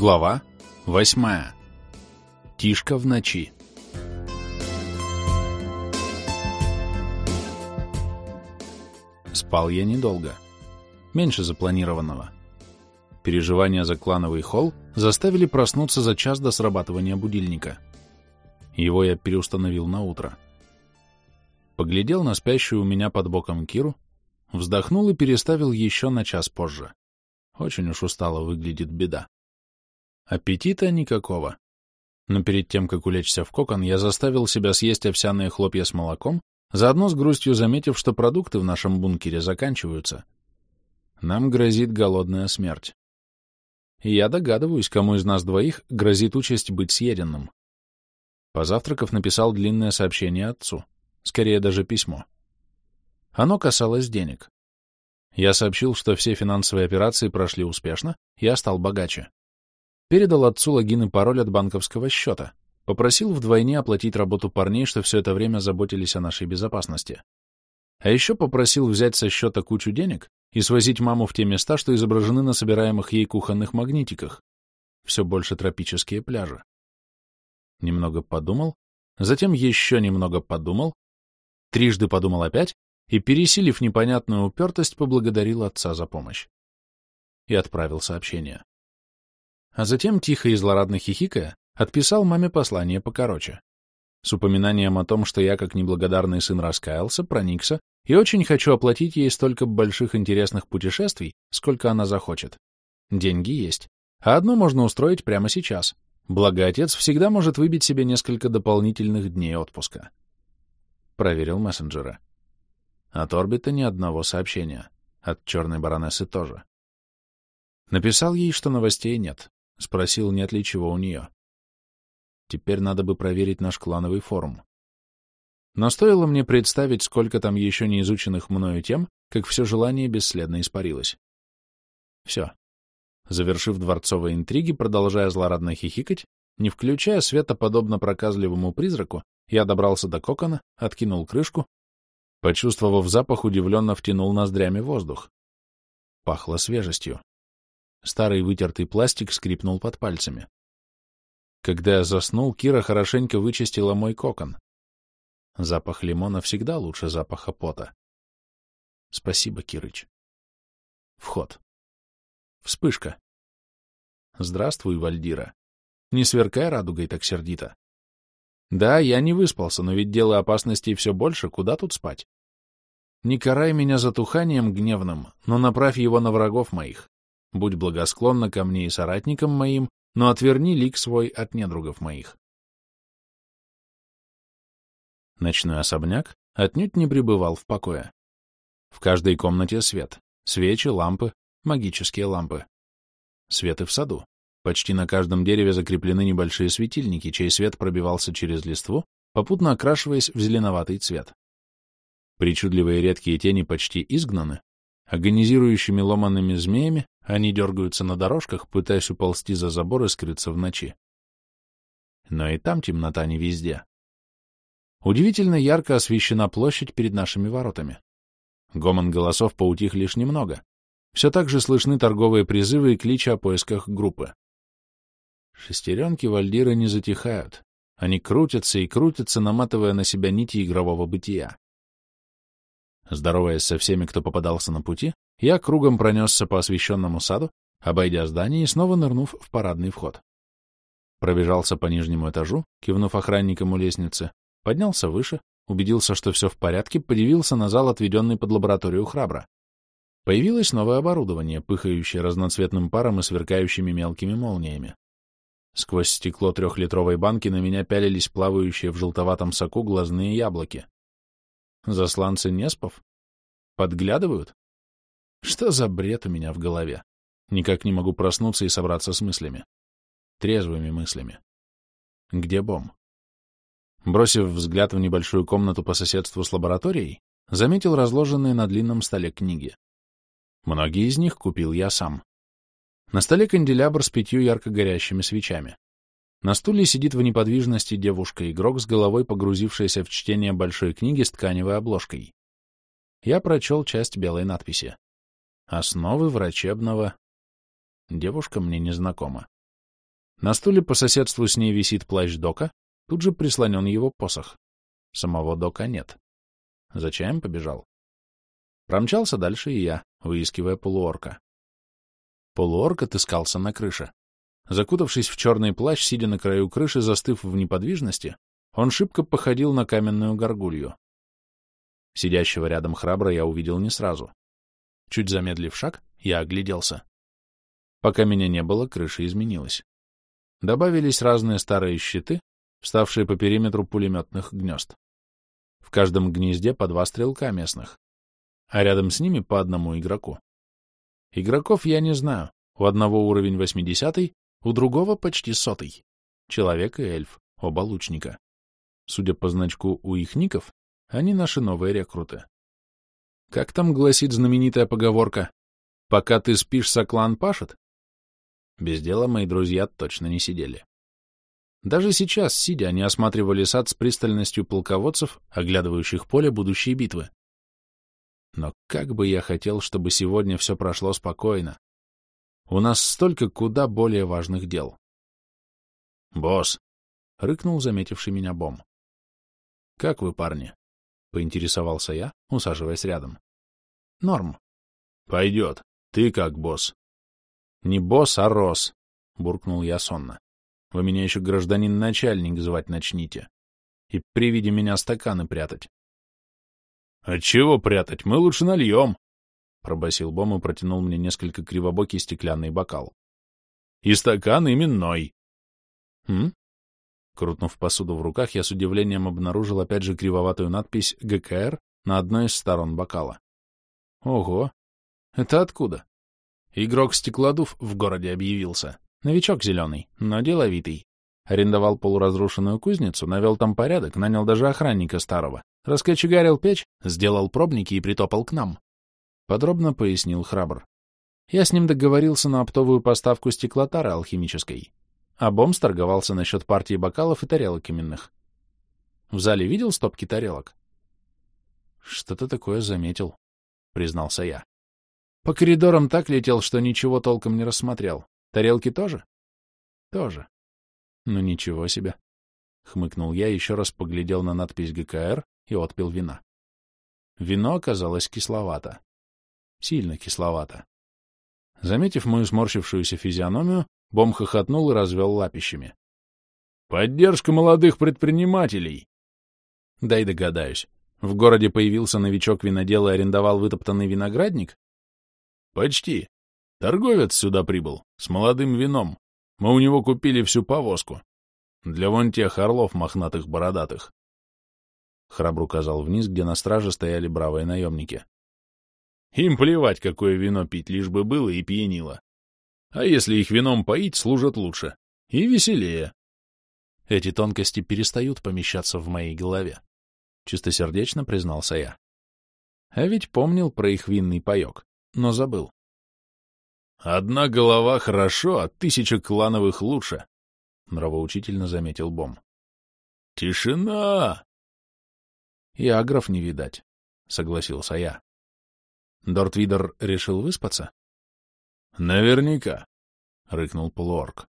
Глава восьмая. Тишка в ночи. Спал я недолго. Меньше запланированного. Переживания за клановый холл заставили проснуться за час до срабатывания будильника. Его я переустановил на утро. Поглядел на спящую у меня под боком Киру, вздохнул и переставил еще на час позже. Очень уж устало выглядит беда. Аппетита никакого. Но перед тем, как улечься в кокон, я заставил себя съесть овсяные хлопья с молоком, заодно с грустью заметив, что продукты в нашем бункере заканчиваются. Нам грозит голодная смерть. И я догадываюсь, кому из нас двоих грозит участь быть съеденным. Позавтракав, написал длинное сообщение отцу, скорее даже письмо. Оно касалось денег. Я сообщил, что все финансовые операции прошли успешно, я стал богаче. Передал отцу логин и пароль от банковского счета. Попросил вдвойне оплатить работу парней, что все это время заботились о нашей безопасности. А еще попросил взять со счета кучу денег и свозить маму в те места, что изображены на собираемых ей кухонных магнитиках. Все больше тропические пляжи. Немного подумал, затем еще немного подумал, трижды подумал опять и, пересилив непонятную упертость, поблагодарил отца за помощь. И отправил сообщение а затем, тихо и злорадно хихикая, отписал маме послание покороче. С упоминанием о том, что я, как неблагодарный сын, раскаялся, проникся и очень хочу оплатить ей столько больших интересных путешествий, сколько она захочет. Деньги есть, а одно можно устроить прямо сейчас. Благо, отец всегда может выбить себе несколько дополнительных дней отпуска. Проверил мессенджера. От орбита ни одного сообщения. От черной баронессы тоже. Написал ей, что новостей нет. Спросил, нет ли у нее. Теперь надо бы проверить наш клановый форум. Но стоило мне представить, сколько там еще не изученных мною тем, как все желание бесследно испарилось. Все. Завершив дворцовые интриги, продолжая злорадно хихикать, не включая света подобно проказливому призраку, я добрался до кокона, откинул крышку, почувствовав запах, удивленно втянул ноздрями воздух. Пахло свежестью. Старый вытертый пластик скрипнул под пальцами. Когда я заснул, Кира хорошенько вычистила мой кокон. Запах лимона всегда лучше запаха пота. Спасибо, Кирыч. Вход. Вспышка. Здравствуй, Вальдира. Не сверкай радугой так сердито. Да, я не выспался, но ведь дело опасностей все больше, куда тут спать? Не карай меня затуханием гневным, но направь его на врагов моих. Будь благосклонна ко мне и соратникам моим, но отверни лик свой от недругов моих. Ночной особняк отнюдь не пребывал в покое. В каждой комнате свет, свечи, лампы, магические лампы. Свет и в саду. Почти на каждом дереве закреплены небольшие светильники, чей свет пробивался через листву, попутно окрашиваясь в зеленоватый цвет. Причудливые редкие тени почти изгнаны, агонизирующими ломанными змеями они дергаются на дорожках, пытаясь уползти за забор и скрыться в ночи. Но и там темнота не везде. Удивительно ярко освещена площадь перед нашими воротами. Гомон голосов поутих лишь немного. Все так же слышны торговые призывы и кличи о поисках группы. Шестеренки Вальдира не затихают. Они крутятся и крутятся, наматывая на себя нити игрового бытия. Здороваясь со всеми, кто попадался на пути, я кругом пронесся по освещенному саду, обойдя здание и снова нырнув в парадный вход. Пробежался по нижнему этажу, кивнув охранникам у лестницы, поднялся выше, убедился, что все в порядке, подивился на зал, отведенный под лабораторию храбра. Появилось новое оборудование, пыхающее разноцветным паром и сверкающими мелкими молниями. Сквозь стекло трехлитровой банки на меня пялились плавающие в желтоватом соку глазные яблоки. Засланцы Неспов? Подглядывают? Что за бред у меня в голове? Никак не могу проснуться и собраться с мыслями. Трезвыми мыслями. Где Бом? Бросив взгляд в небольшую комнату по соседству с лабораторией, заметил разложенные на длинном столе книги. Многие из них купил я сам. На столе канделябр с пятью ярко горящими свечами. На стуле сидит в неподвижности девушка-игрок с головой, погрузившаяся в чтение большой книги с тканевой обложкой. Я прочел часть белой надписи. Основы врачебного... Девушка мне незнакома. На стуле по соседству с ней висит плащ Дока, тут же прислонен его посох. Самого Дока нет. За чаем побежал. Промчался дальше и я, выискивая полуорка. Полуорк отыскался на крыше. Закутавшись в черный плащ, сидя на краю крыши, застыв в неподвижности, он шибко походил на каменную горгулью. Сидящего рядом храбро я увидел не сразу. Чуть замедлив шаг, я огляделся. Пока меня не было, крыша изменилась. Добавились разные старые щиты, вставшие по периметру пулеметных гнезд. В каждом гнезде по два стрелка местных, а рядом с ними по одному игроку. Игроков я не знаю. У одного уровень 80 у другого почти сотый. Человек и эльф, оба лучника. Судя по значку у их ников, они наши новые рекруты. Как там гласит знаменитая поговорка «Пока ты спишь, соклан пашет»? Без дела мои друзья точно не сидели. Даже сейчас, сидя, они осматривали сад с пристальностью полководцев, оглядывающих поле будущей битвы. Но как бы я хотел, чтобы сегодня все прошло спокойно. У нас столько куда более важных дел. «Босс!» — рыкнул заметивший меня Бом. «Как вы, парни?» — поинтересовался я, усаживаясь рядом. «Норм». «Пойдет. Ты как, босс?» «Не босс, а Рос», — буркнул я сонно. «Вы меня еще гражданин-начальник звать начните. И при виде меня стаканы прятать». «Отчего прятать? Мы лучше нальем!» — пробасил Бом и протянул мне несколько кривобокий стеклянный бокал. «И стакан именной!» «Хм?» Крутнув посуду в руках, я с удивлением обнаружил опять же кривоватую надпись «ГКР» на одной из сторон бокала. «Ого! Это откуда?» Игрок Стеклодув в городе объявился. Новичок зеленый, но деловитый. Арендовал полуразрушенную кузницу, навел там порядок, нанял даже охранника старого. Раскочегарил печь, сделал пробники и притопал к нам. Подробно пояснил храбр. Я с ним договорился на оптовую поставку стеклотары алхимической. А Бомс торговался насчет партии бокалов и тарелок именных. В зале видел стопки тарелок? Что-то такое заметил, признался я. По коридорам так летел, что ничего толком не рассмотрел. Тарелки тоже? Тоже. Ну ничего себе. Хмыкнул я, еще раз поглядел на надпись ГКР и отпил вина. Вино оказалось кисловато. Сильно кисловато. Заметив мою сморщившуюся физиономию, Бом хохотнул и развел лапищами. «Поддержка молодых предпринимателей!» Дай догадаюсь. В городе появился новичок винодел и арендовал вытоптанный виноградник? Почти. Торговец сюда прибыл, с молодым вином. Мы у него купили всю повозку. Для вон тех орлов мохнатых бородатых. Храбр указал вниз, где на страже стояли бравые наемники. Им плевать, какое вино пить, лишь бы было и пьянило. А если их вином поить, служат лучше. И веселее. Эти тонкости перестают помещаться в моей голове. Чистосердечно признался я. А ведь помнил про их винный паек, но забыл. «Одна голова хорошо, а тысяча клановых лучше», — нравоучительно заметил Бом. «Тишина!» «И агров не видать», — согласился я. Дортвидер решил выспаться? Наверняка, рыкнул полуорг.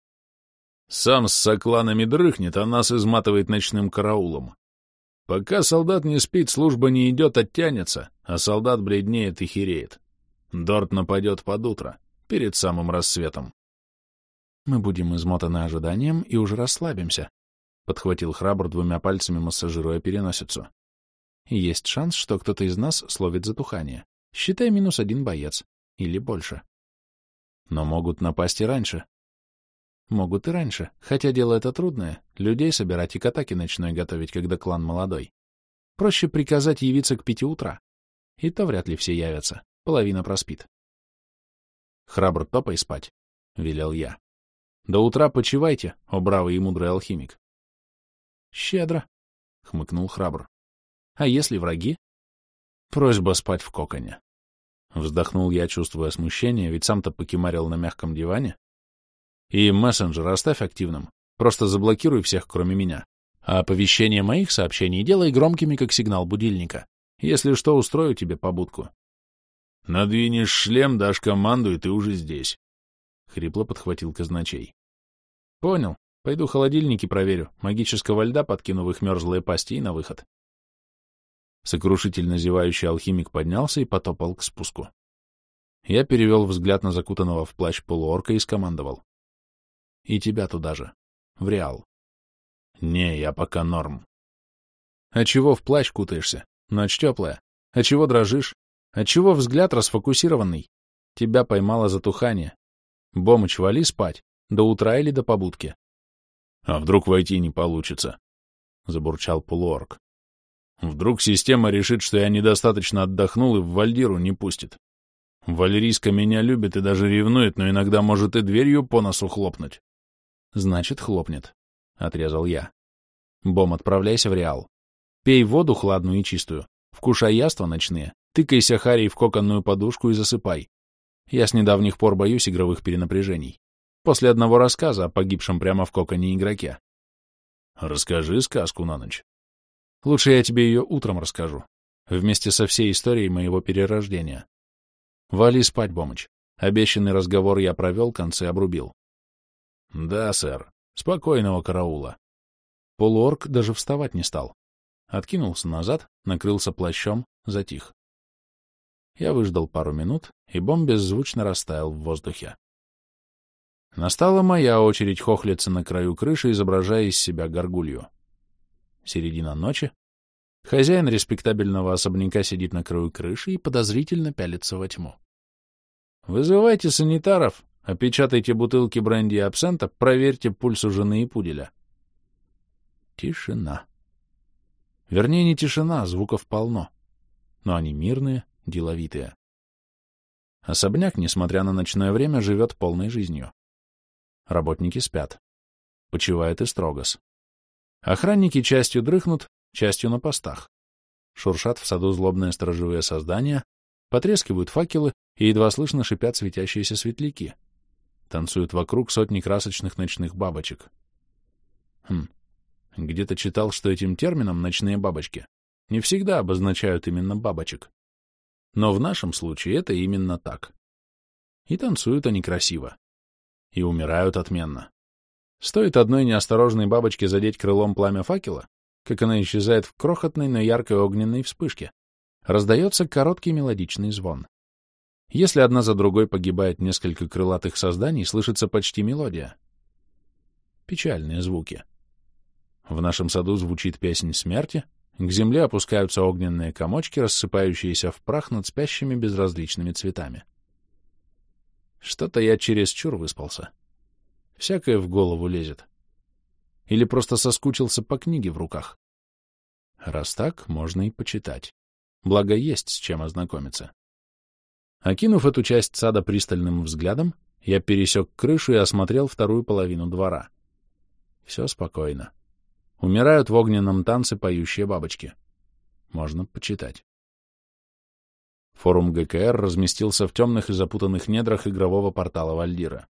Сам с сокланами дрыхнет, а нас изматывает ночным караулом. Пока солдат не спит, служба не идет, оттянется, а солдат бледнеет и хереет. Дорт нападет под утро, перед самым рассветом. Мы будем измотаны ожиданием и уже расслабимся, — подхватил храбр двумя пальцами, массажируя переносицу. Есть шанс, что кто-то из нас словит затухание. Считай минус один боец. Или больше. Но могут напасть и раньше. Могут и раньше, хотя дело это трудное. Людей собирать и к атаке ночной готовить, когда клан молодой. Проще приказать явиться к пяти утра. И то вряд ли все явятся. Половина проспит. Храбр топай спать, — велел я. До утра почивайте, о бравый и мудрый алхимик. Щедро, — хмыкнул храбр. А если враги? Просьба спать в коконе. Вздохнул я, чувствуя смущение, ведь сам-то покемарил на мягком диване. И мессенджер оставь активным. Просто заблокируй всех, кроме меня. А оповещение моих сообщений делай громкими, как сигнал будильника. Если что, устрою тебе побудку. Надвинешь шлем, дашь команду, и ты уже здесь. Хрипло подхватил казначей. Понял. Пойду холодильники проверю, магического льда подкину в их мерзлые пасти и на выход. Сокрушительно зевающий алхимик поднялся и потопал к спуску. Я перевел взгляд на закутанного в плащ полуорка и скомандовал. И тебя туда же. В Реал. Не, я пока норм. А чего в плащ кутаешься? Ночь теплая. А чего дрожишь? А чего взгляд расфокусированный? Тебя поймало затухание. Бомыч, вали спать. До утра или до побудки. А вдруг войти не получится? Забурчал полуорк. Вдруг система решит, что я недостаточно отдохнул и в Вальдиру не пустит. Валерийска меня любит и даже ревнует, но иногда может и дверью по носу хлопнуть. Значит, хлопнет, — отрезал я. Бом, отправляйся в Реал. Пей воду хладную и чистую, вкушай яства ночные, тыкайся Харей в коконную подушку и засыпай. Я с недавних пор боюсь игровых перенапряжений. После одного рассказа о погибшем прямо в коконе игроке. Расскажи сказку на ночь. Лучше я тебе ее утром расскажу, вместе со всей историей моего перерождения. Вали спать, Бомыч. Обещанный разговор я провел, концы обрубил. Да, сэр. Спокойного караула. Полуорг даже вставать не стал. Откинулся назад, накрылся плащом, затих. Я выждал пару минут, и бомб беззвучно растаял в воздухе. Настала моя очередь хохлиться на краю крыши, изображая из себя горгулью. Середина ночи. Хозяин респектабельного особняка сидит на краю крыши и подозрительно пялится во тьму. «Вызывайте санитаров, опечатайте бутылки бренди и абсента, проверьте пульс у жены и пуделя». Тишина. Вернее, не тишина, звуков полно. Но они мирные, деловитые. Особняк, несмотря на ночное время, живет полной жизнью. Работники спят. Почивает и строгос. Охранники частью дрыхнут, частью на постах. Шуршат в саду злобные сторожевые создания, потрескивают факелы и едва слышно шипят светящиеся светляки. Танцуют вокруг сотни красочных ночных бабочек. Хм, где-то читал, что этим термином «ночные бабочки» не всегда обозначают именно бабочек. Но в нашем случае это именно так. И танцуют они красиво. И умирают отменно. Стоит одной неосторожной бабочке задеть крылом пламя факела, как она исчезает в крохотной, но яркой огненной вспышке. Раздается короткий мелодичный звон. Если одна за другой погибает несколько крылатых созданий, слышится почти мелодия. Печальные звуки. В нашем саду звучит песнь смерти, к земле опускаются огненные комочки, рассыпающиеся в прах над спящими безразличными цветами. Что-то я чересчур выспался. Всякое в голову лезет. Или просто соскучился по книге в руках. Раз так, можно и почитать. Благо есть с чем ознакомиться. Окинув эту часть сада пристальным взглядом, я пересек крышу и осмотрел вторую половину двора. Все спокойно. Умирают в огненном танце поющие бабочки. Можно почитать. Форум ГКР разместился в темных и запутанных недрах игрового портала Вальдира.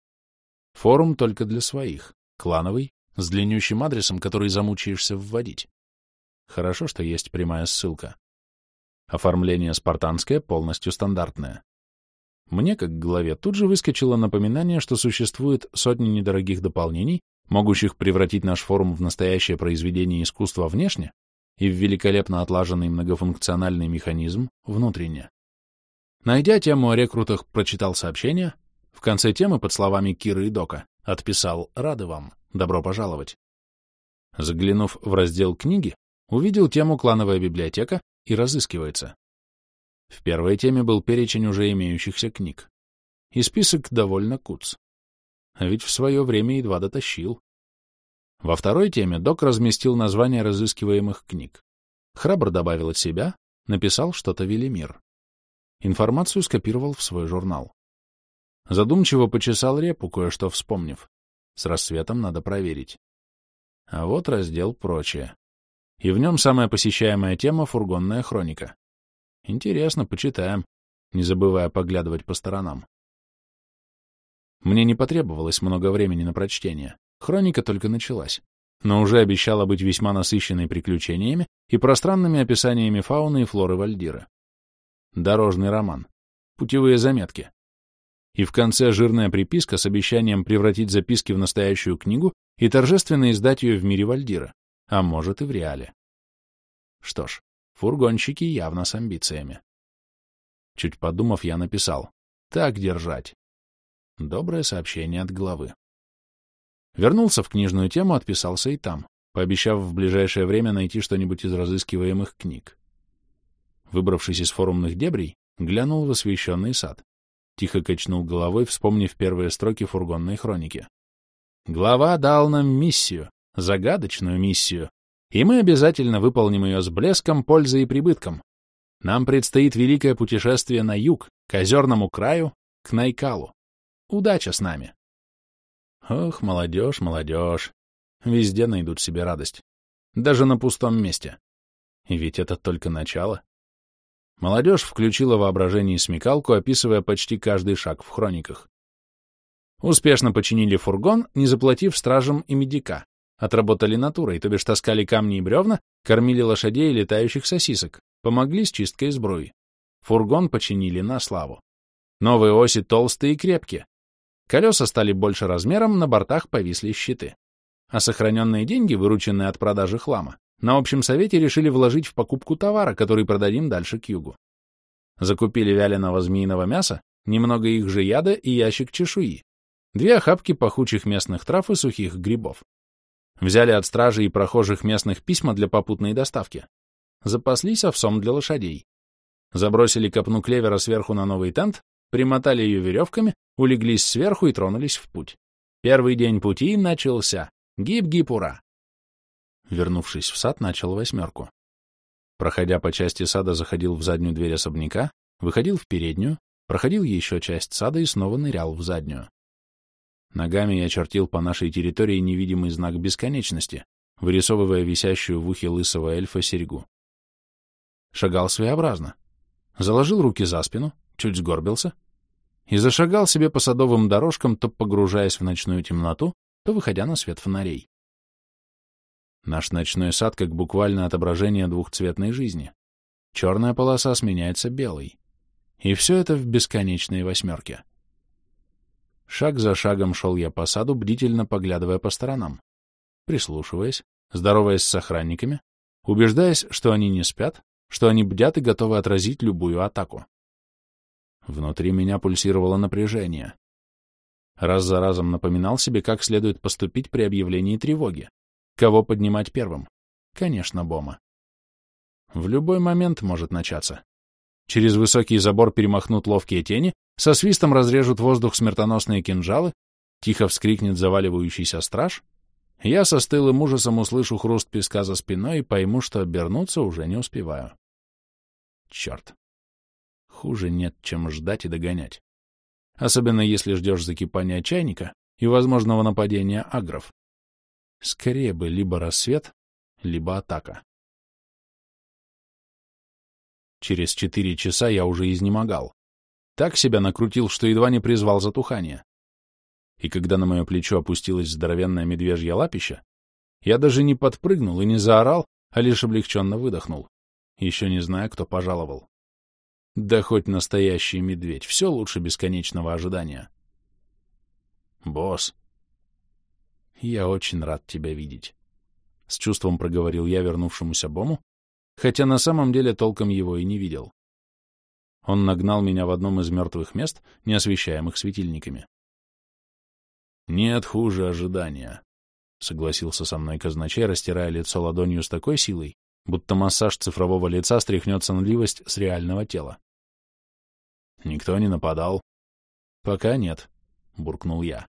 Форум только для своих, клановый, с длиннющим адресом, который замучаешься вводить. Хорошо, что есть прямая ссылка. Оформление спартанское, полностью стандартное. Мне, как главе, тут же выскочило напоминание, что существует сотни недорогих дополнений, могущих превратить наш форум в настоящее произведение искусства внешне и в великолепно отлаженный многофункциональный механизм внутренне. Найдя тему о рекрутах, прочитал сообщение, в конце темы под словами Киры и Дока отписал «Рады вам, добро пожаловать». Заглянув в раздел «Книги», увидел тему «Клановая библиотека» и «Разыскивается». В первой теме был перечень уже имеющихся книг. И список довольно куц. А ведь в свое время едва дотащил. Во второй теме док разместил названия разыскиваемых книг. Храбр добавил от себя, написал что-то Велимир. Информацию скопировал в свой журнал. Задумчиво почесал репу, кое-что вспомнив. С рассветом надо проверить. А вот раздел «Прочее». И в нем самая посещаемая тема — фургонная хроника. Интересно, почитаем, не забывая поглядывать по сторонам. Мне не потребовалось много времени на прочтение. Хроника только началась, но уже обещала быть весьма насыщенной приключениями и пространными описаниями фауны и флоры Вальдира. Дорожный роман. Путевые заметки и в конце жирная приписка с обещанием превратить записки в настоящую книгу и торжественно издать ее в мире Вальдира, а может и в реале. Что ж, фургонщики явно с амбициями. Чуть подумав, я написал «Так держать». Доброе сообщение от главы. Вернулся в книжную тему, отписался и там, пообещав в ближайшее время найти что-нибудь из разыскиваемых книг. Выбравшись из форумных дебрей, глянул в освещенный сад. Тихо качнул головой, вспомнив первые строки фургонной хроники. Глава дал нам миссию, загадочную миссию, и мы обязательно выполним ее с блеском, пользой и прибытком. Нам предстоит великое путешествие на юг, к озерному краю, к Найкалу. Удача с нами! Ох, молодежь, молодежь. Везде найдут себе радость. Даже на пустом месте. И ведь это только начало. Молодежь включила воображение и смекалку, описывая почти каждый шаг в хрониках. Успешно починили фургон, не заплатив стражам и медика. Отработали натурой, то бишь таскали камни и бревна, кормили лошадей и летающих сосисок, помогли с чисткой сбруи. Фургон починили на славу. Новые оси толстые и крепкие, Колеса стали больше размером, на бортах повисли щиты. А сохраненные деньги, вырученные от продажи хлама, на общем совете решили вложить в покупку товара, который продадим дальше к югу. Закупили вяленого змеиного мяса, немного их же яда и ящик чешуи, две охапки пахучих местных трав и сухих грибов. Взяли от стражи и прохожих местных письма для попутной доставки. Запаслись овсом для лошадей. Забросили копну клевера сверху на новый тент, примотали ее веревками, улеглись сверху и тронулись в путь. Первый день пути начался. Гиб-гиб, ура! Вернувшись в сад, начал восьмерку. Проходя по части сада, заходил в заднюю дверь особняка, выходил в переднюю, проходил еще часть сада и снова нырял в заднюю. Ногами я чертил по нашей территории невидимый знак бесконечности, вырисовывая висящую в ухе лысого эльфа серьгу. Шагал своеобразно. Заложил руки за спину, чуть сгорбился и зашагал себе по садовым дорожкам, то погружаясь в ночную темноту, то выходя на свет фонарей. Наш ночной сад как буквально отображение двухцветной жизни. Черная полоса сменяется белой. И все это в бесконечной восьмерке. Шаг за шагом шел я по саду, бдительно поглядывая по сторонам, прислушиваясь, здороваясь с охранниками, убеждаясь, что они не спят, что они бдят и готовы отразить любую атаку. Внутри меня пульсировало напряжение. Раз за разом напоминал себе, как следует поступить при объявлении тревоги. Кого поднимать первым? Конечно, Бома. В любой момент может начаться. Через высокий забор перемахнут ловкие тени, со свистом разрежут воздух смертоносные кинжалы, тихо вскрикнет заваливающийся страж. Я со стылым ужасом услышу хруст песка за спиной и пойму, что обернуться уже не успеваю. Черт. Хуже нет, чем ждать и догонять. Особенно если ждешь закипания чайника и возможного нападения агров. Скорее бы либо рассвет, либо атака. Через четыре часа я уже изнемогал. Так себя накрутил, что едва не призвал затухание. И когда на мое плечо опустилась здоровенная медвежья лапища, я даже не подпрыгнул и не заорал, а лишь облегченно выдохнул, еще не зная, кто пожаловал. Да хоть настоящий медведь, все лучше бесконечного ожидания. Босс, я очень рад тебя видеть. С чувством проговорил я вернувшемуся Бому, хотя на самом деле толком его и не видел. Он нагнал меня в одном из мертвых мест, не освещаемых светильниками. «Нет хуже ожидания», — согласился со мной казначей, растирая лицо ладонью с такой силой, будто массаж цифрового лица стряхнет сонливость с реального тела. Никто не нападал? Пока нет, буркнул я.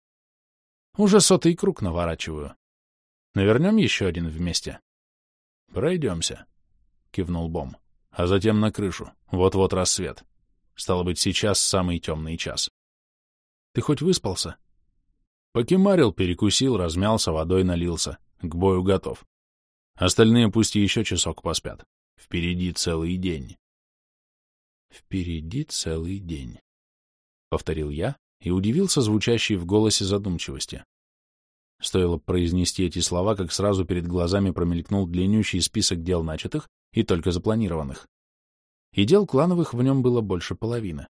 Уже сотый круг наворачиваю. Навернем еще один вместе. Пройдемся, кивнул Бом. А затем на крышу. Вот-вот рассвет. Стало быть, сейчас самый темный час. Ты хоть выспался? Покемарил, перекусил, размялся, водой налился. К бою готов. Остальные пусть еще часок поспят. Впереди целый день. Впереди целый день. Повторил я и удивился звучащей в голосе задумчивости. Стоило произнести эти слова, как сразу перед глазами промелькнул длиннющий список дел начатых и только запланированных. И дел клановых в нем было больше половины.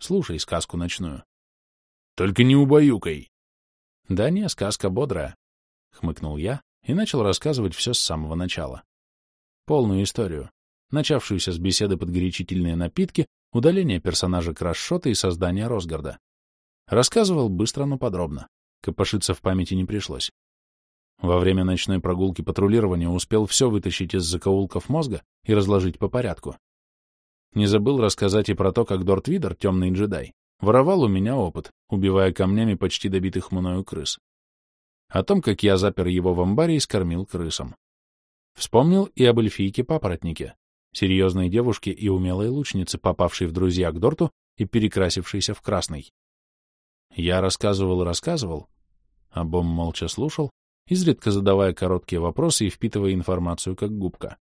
Слушай сказку ночную. Только не убаюкай. Да не, сказка бодрая, — хмыкнул я и начал рассказывать все с самого начала. Полную историю, начавшуюся с беседы под горячительные напитки, удаления персонажа Крашшота и создания Росгарда. Рассказывал быстро, но подробно. Копошиться в памяти не пришлось. Во время ночной прогулки патрулирования успел все вытащить из закоулков мозга и разложить по порядку. Не забыл рассказать и про то, как Дорт Видер, темный джедай, воровал у меня опыт, убивая камнями почти добитых мною крыс. О том, как я запер его в амбаре и скормил крысам. Вспомнил и об эльфийке-папоротнике, серьезной девушке и умелой лучнице, попавшей в друзья к Дорту и перекрасившейся в красный. Я рассказывал и рассказывал, а Бом молча слушал, изредка задавая короткие вопросы и впитывая информацию как губка.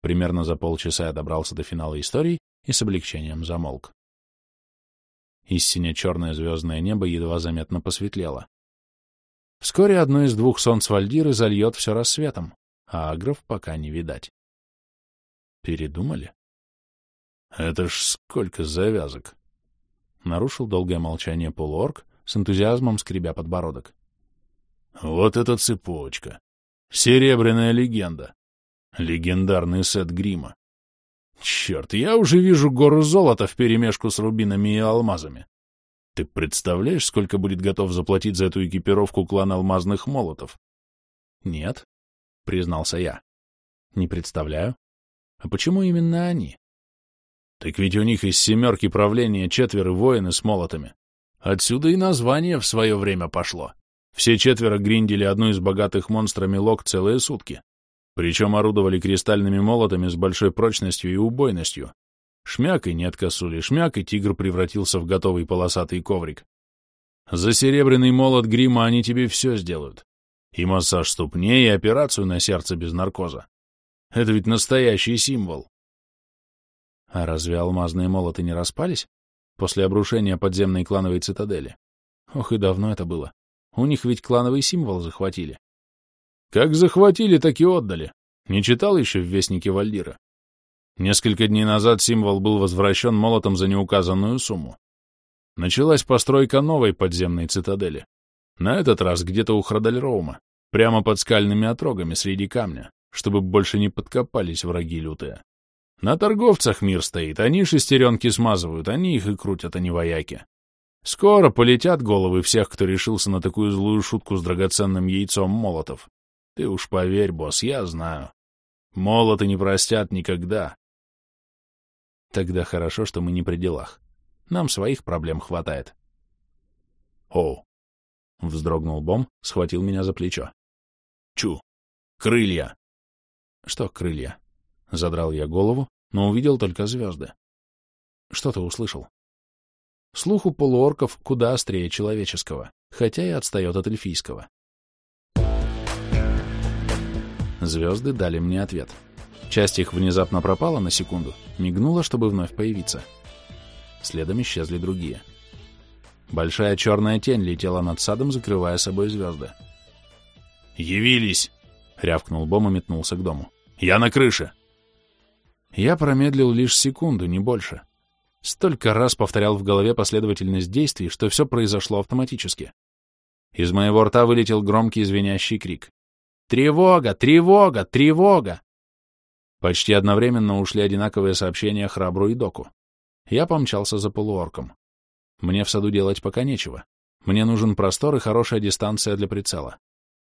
Примерно за полчаса я добрался до финала истории и с облегчением замолк. Истинно черное звездное небо едва заметно посветлело. Вскоре одно из двух солнц Вальдиры зальет все рассветом, а агров пока не видать. Передумали? Это ж сколько завязок! Нарушил долгое молчание полуорг, с энтузиазмом скребя подбородок. Вот эта цепочка! Серебряная легенда! Легендарный сет грима! Черт, я уже вижу гору золота вперемешку с рубинами и алмазами. Ты представляешь, сколько будет готов заплатить за эту экипировку клан алмазных молотов? Нет, — признался я. Не представляю. А почему именно они? Так ведь у них из семерки правления четверо воины с молотами. Отсюда и название в свое время пошло. Все четверо гриндили одну из богатых монстрами лог целые сутки. Причем орудовали кристальными молотами с большой прочностью и убойностью. Шмяк и нет косули, шмяк, и тигр превратился в готовый полосатый коврик. За серебряный молот грима они тебе все сделают. И массаж ступней, и операцию на сердце без наркоза. Это ведь настоящий символ. А разве алмазные молоты не распались после обрушения подземной клановой цитадели? Ох, и давно это было. У них ведь клановый символ захватили. Как захватили, так и отдали. Не читал еще в Вестнике Вальдира? Несколько дней назад символ был возвращен молотом за неуказанную сумму. Началась постройка новой подземной цитадели. На этот раз где-то у Храдальроума, прямо под скальными отрогами среди камня, чтобы больше не подкопались враги лютые. На торговцах мир стоит, они шестеренки смазывают, они их и крутят, а не вояки. Скоро полетят головы всех, кто решился на такую злую шутку с драгоценным яйцом молотов. Ты уж поверь, босс, я знаю. Молоты не простят никогда. Тогда хорошо, что мы не при делах. Нам своих проблем хватает. О! Вздрогнул Бом, схватил меня за плечо. Чу! Крылья! Что крылья? Задрал я голову, но увидел только звезды. Что ты услышал? Слух у полуорков куда острее человеческого, хотя и отстает от эльфийского. Звезды дали мне ответ. Часть их внезапно пропала на секунду, мигнула, чтобы вновь появиться. Следом исчезли другие. Большая черная тень летела над садом, закрывая собой звезды. «Явились!» — рявкнул Бом и метнулся к дому. «Я на крыше!» Я промедлил лишь секунду, не больше. Столько раз повторял в голове последовательность действий, что все произошло автоматически. Из моего рта вылетел громкий звенящий крик. «Тревога! Тревога! Тревога!» Почти одновременно ушли одинаковые сообщения Храбру и Доку. Я помчался за полуорком. Мне в саду делать пока нечего. Мне нужен простор и хорошая дистанция для прицела.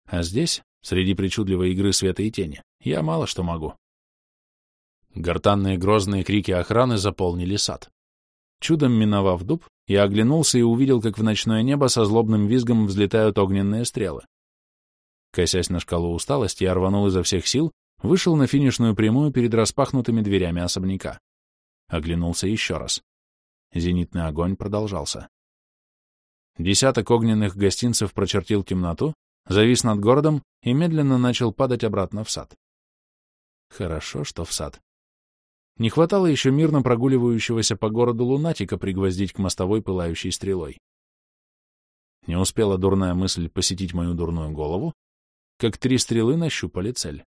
А здесь, среди причудливой игры света и тени, я мало что могу. Гортанные грозные крики охраны заполнили сад. Чудом миновав дуб, я оглянулся и увидел, как в ночное небо со злобным визгом взлетают огненные стрелы. Косясь на шкалу усталости, я рванул изо всех сил, вышел на финишную прямую перед распахнутыми дверями особняка. Оглянулся еще раз. Зенитный огонь продолжался. Десяток огненных гостинцев прочертил темноту, завис над городом и медленно начал падать обратно в сад. Хорошо, что в сад. Не хватало еще мирно прогуливающегося по городу лунатика пригвоздить к мостовой пылающей стрелой. Не успела дурная мысль посетить мою дурную голову, как три стрелы нащупали цель.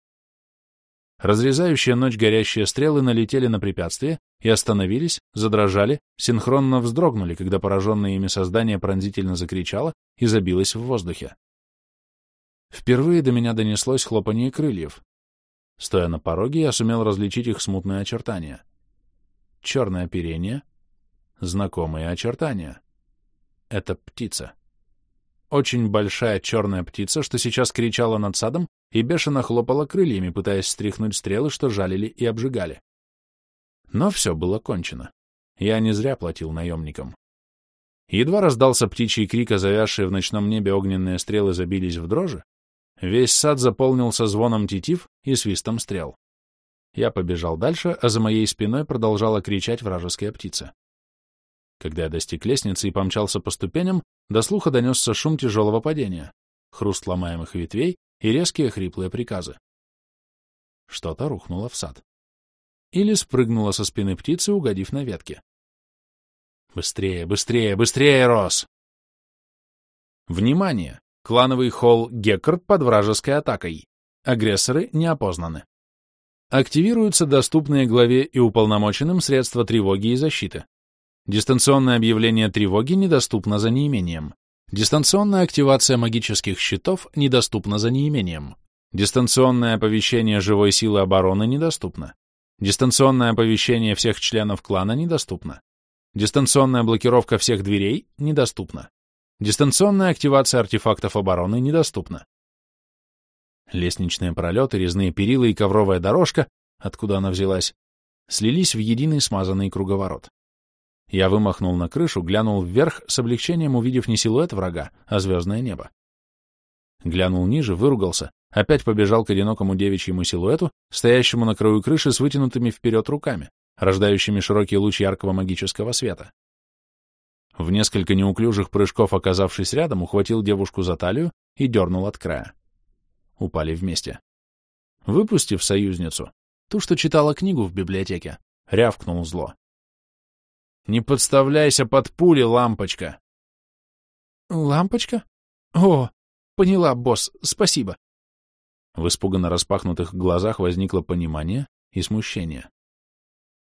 разрезающие ночь горящие стрелы налетели на препятствие и остановились, задрожали, синхронно вздрогнули, когда пораженное ими создание пронзительно закричало и забилось в воздухе. Впервые до меня донеслось хлопанье крыльев. Стоя на пороге, я сумел различить их смутные очертания. Черное оперение, знакомые очертания. Это птица. Очень большая черная птица, что сейчас кричала над садом и бешено хлопала крыльями, пытаясь стряхнуть стрелы, что жалили и обжигали. Но все было кончено. Я не зря платил наемникам. Едва раздался птичий крик, а завязшие в ночном небе огненные стрелы забились в дрожи, весь сад заполнился звоном тетив и свистом стрел. Я побежал дальше, а за моей спиной продолжала кричать вражеская птица. Когда я достиг лестницы и помчался по ступеням, до слуха донесся шум тяжелого падения, хруст ломаемых ветвей и резкие хриплые приказы. Что-то рухнуло в сад. Или спрыгнуло со спины птицы, угодив на ветке. Быстрее, быстрее, быстрее, Рос! Внимание! Клановый холл Геккард под вражеской атакой. Агрессоры не опознаны. Активируются доступные главе и уполномоченным средства тревоги и защиты. Дистанционное объявление тревоги недоступно за неимением. Дистанционная активация магических щитов недоступна за неимением. Дистанционное оповещение живой силы обороны недоступно. Дистанционное оповещение всех членов клана недоступно. Дистанционная блокировка всех дверей недоступна. Дистанционная активация артефактов обороны недоступна. Лестничные пролеты, резные перила и ковровая дорожка, откуда она взялась, слились в единый смазанный круговорот. Я вымахнул на крышу, глянул вверх, с облегчением увидев не силуэт врага, а звездное небо. Глянул ниже, выругался, опять побежал к одинокому девичьему силуэту, стоящему на краю крыши с вытянутыми вперед руками, рождающими широкий луч яркого магического света. В несколько неуклюжих прыжков, оказавшись рядом, ухватил девушку за талию и дернул от края. Упали вместе. Выпустив союзницу, ту, что читала книгу в библиотеке, рявкнул зло. Не подставляйся под пули, лампочка. Лампочка? О, поняла, босс, спасибо. В испуганно распахнутых глазах возникло понимание и смущение.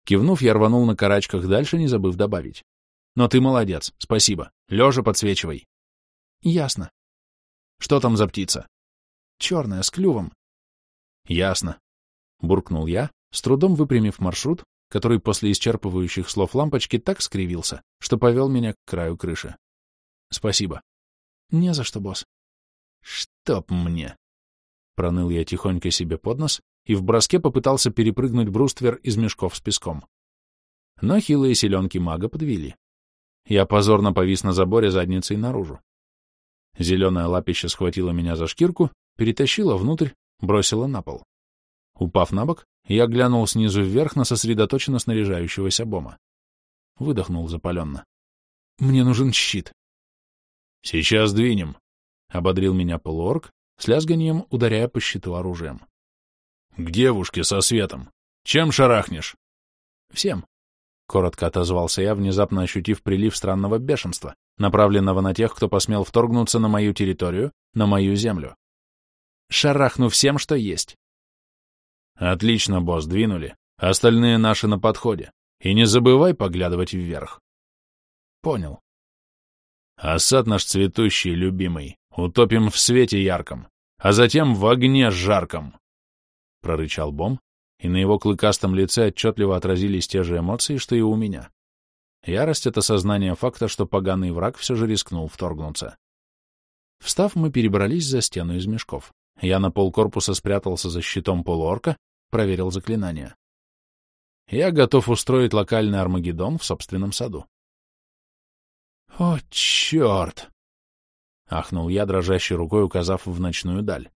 Кивнув, я рванул на карачках дальше, не забыв добавить. Но ты молодец, спасибо. Лежа подсвечивай. Ясно. Что там за птица? Черная, с клювом. Ясно. Буркнул я, с трудом выпрямив маршрут, который после исчерпывающих слов лампочки так скривился, что повел меня к краю крыши. Спасибо. Не за что, босс. Чтоб мне. Проныл я тихонько себе под нос и в броске попытался перепрыгнуть бруствер из мешков с песком. Но хилые селенки мага подвели. Я позорно повис на заборе задницей наружу. Зеленое лапище схватило меня за шкирку, перетащило внутрь, бросило на пол. Упав на бок, я глянул снизу вверх на сосредоточенно снаряжающегося бома. Выдохнул запаленно. «Мне нужен щит». «Сейчас двинем», — ободрил меня полуорг, с лязганием ударяя по щиту оружием. «К девушке со светом. Чем шарахнешь?» «Всем», — коротко отозвался я, внезапно ощутив прилив странного бешенства, направленного на тех, кто посмел вторгнуться на мою территорию, на мою землю. «Шарахну всем, что есть». Отлично, босс, двинули. Остальные наши на подходе. И не забывай поглядывать вверх. Понял. Осад наш цветущий, любимый, утопим в свете ярком, а затем в огне жарком. Прорычал Бом, и на его клыкастом лице отчетливо отразились те же эмоции, что и у меня. Ярость — это сознание факта, что поганый враг все же рискнул вторгнуться. Встав, мы перебрались за стену из мешков. Я на полкорпуса спрятался за щитом полуорка, проверил заклинание. Я готов устроить локальный Армагеддон в собственном саду. «О, черт!» — ахнул я, дрожащей рукой указав в ночную даль.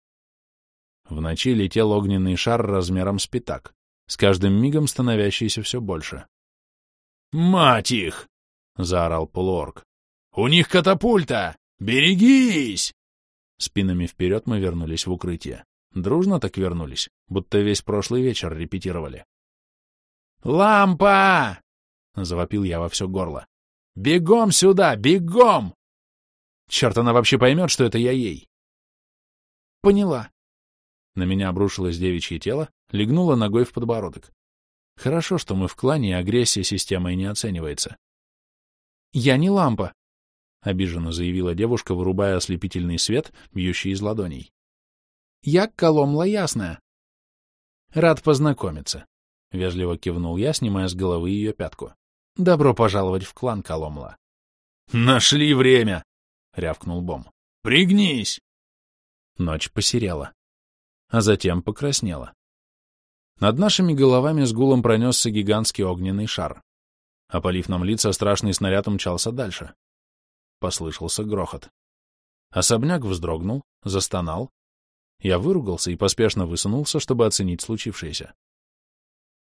В ночи летел огненный шар размером с пятак, с каждым мигом становящийся все больше. «Мать их!» — заорал полуорг. «У них катапульта! Берегись!» Спинами вперед мы вернулись в укрытие. Дружно так вернулись, будто весь прошлый вечер репетировали. «Лампа!» — завопил я во все горло. «Бегом сюда! Бегом!» Черт, она вообще поймет, что это я ей. Поняла. На меня обрушилось девичье тело, легнула ногой в подбородок. Хорошо, что мы в клане, и агрессия системой не оценивается. «Я не лампа», — обиженно заявила девушка, вырубая ослепительный свет, бьющий из ладоней. «Я Коломла Ясная». «Рад познакомиться», — вежливо кивнул я, снимая с головы ее пятку. «Добро пожаловать в клан Коломла». «Нашли время!» — рявкнул Бом. «Пригнись!» Ночь посерела, а затем покраснела. Над нашими головами с гулом пронесся гигантский огненный шар. Опалив нам лица, страшный снаряд умчался дальше. Послышался грохот. Особняк вздрогнул, застонал. Я выругался и поспешно высунулся, чтобы оценить случившееся.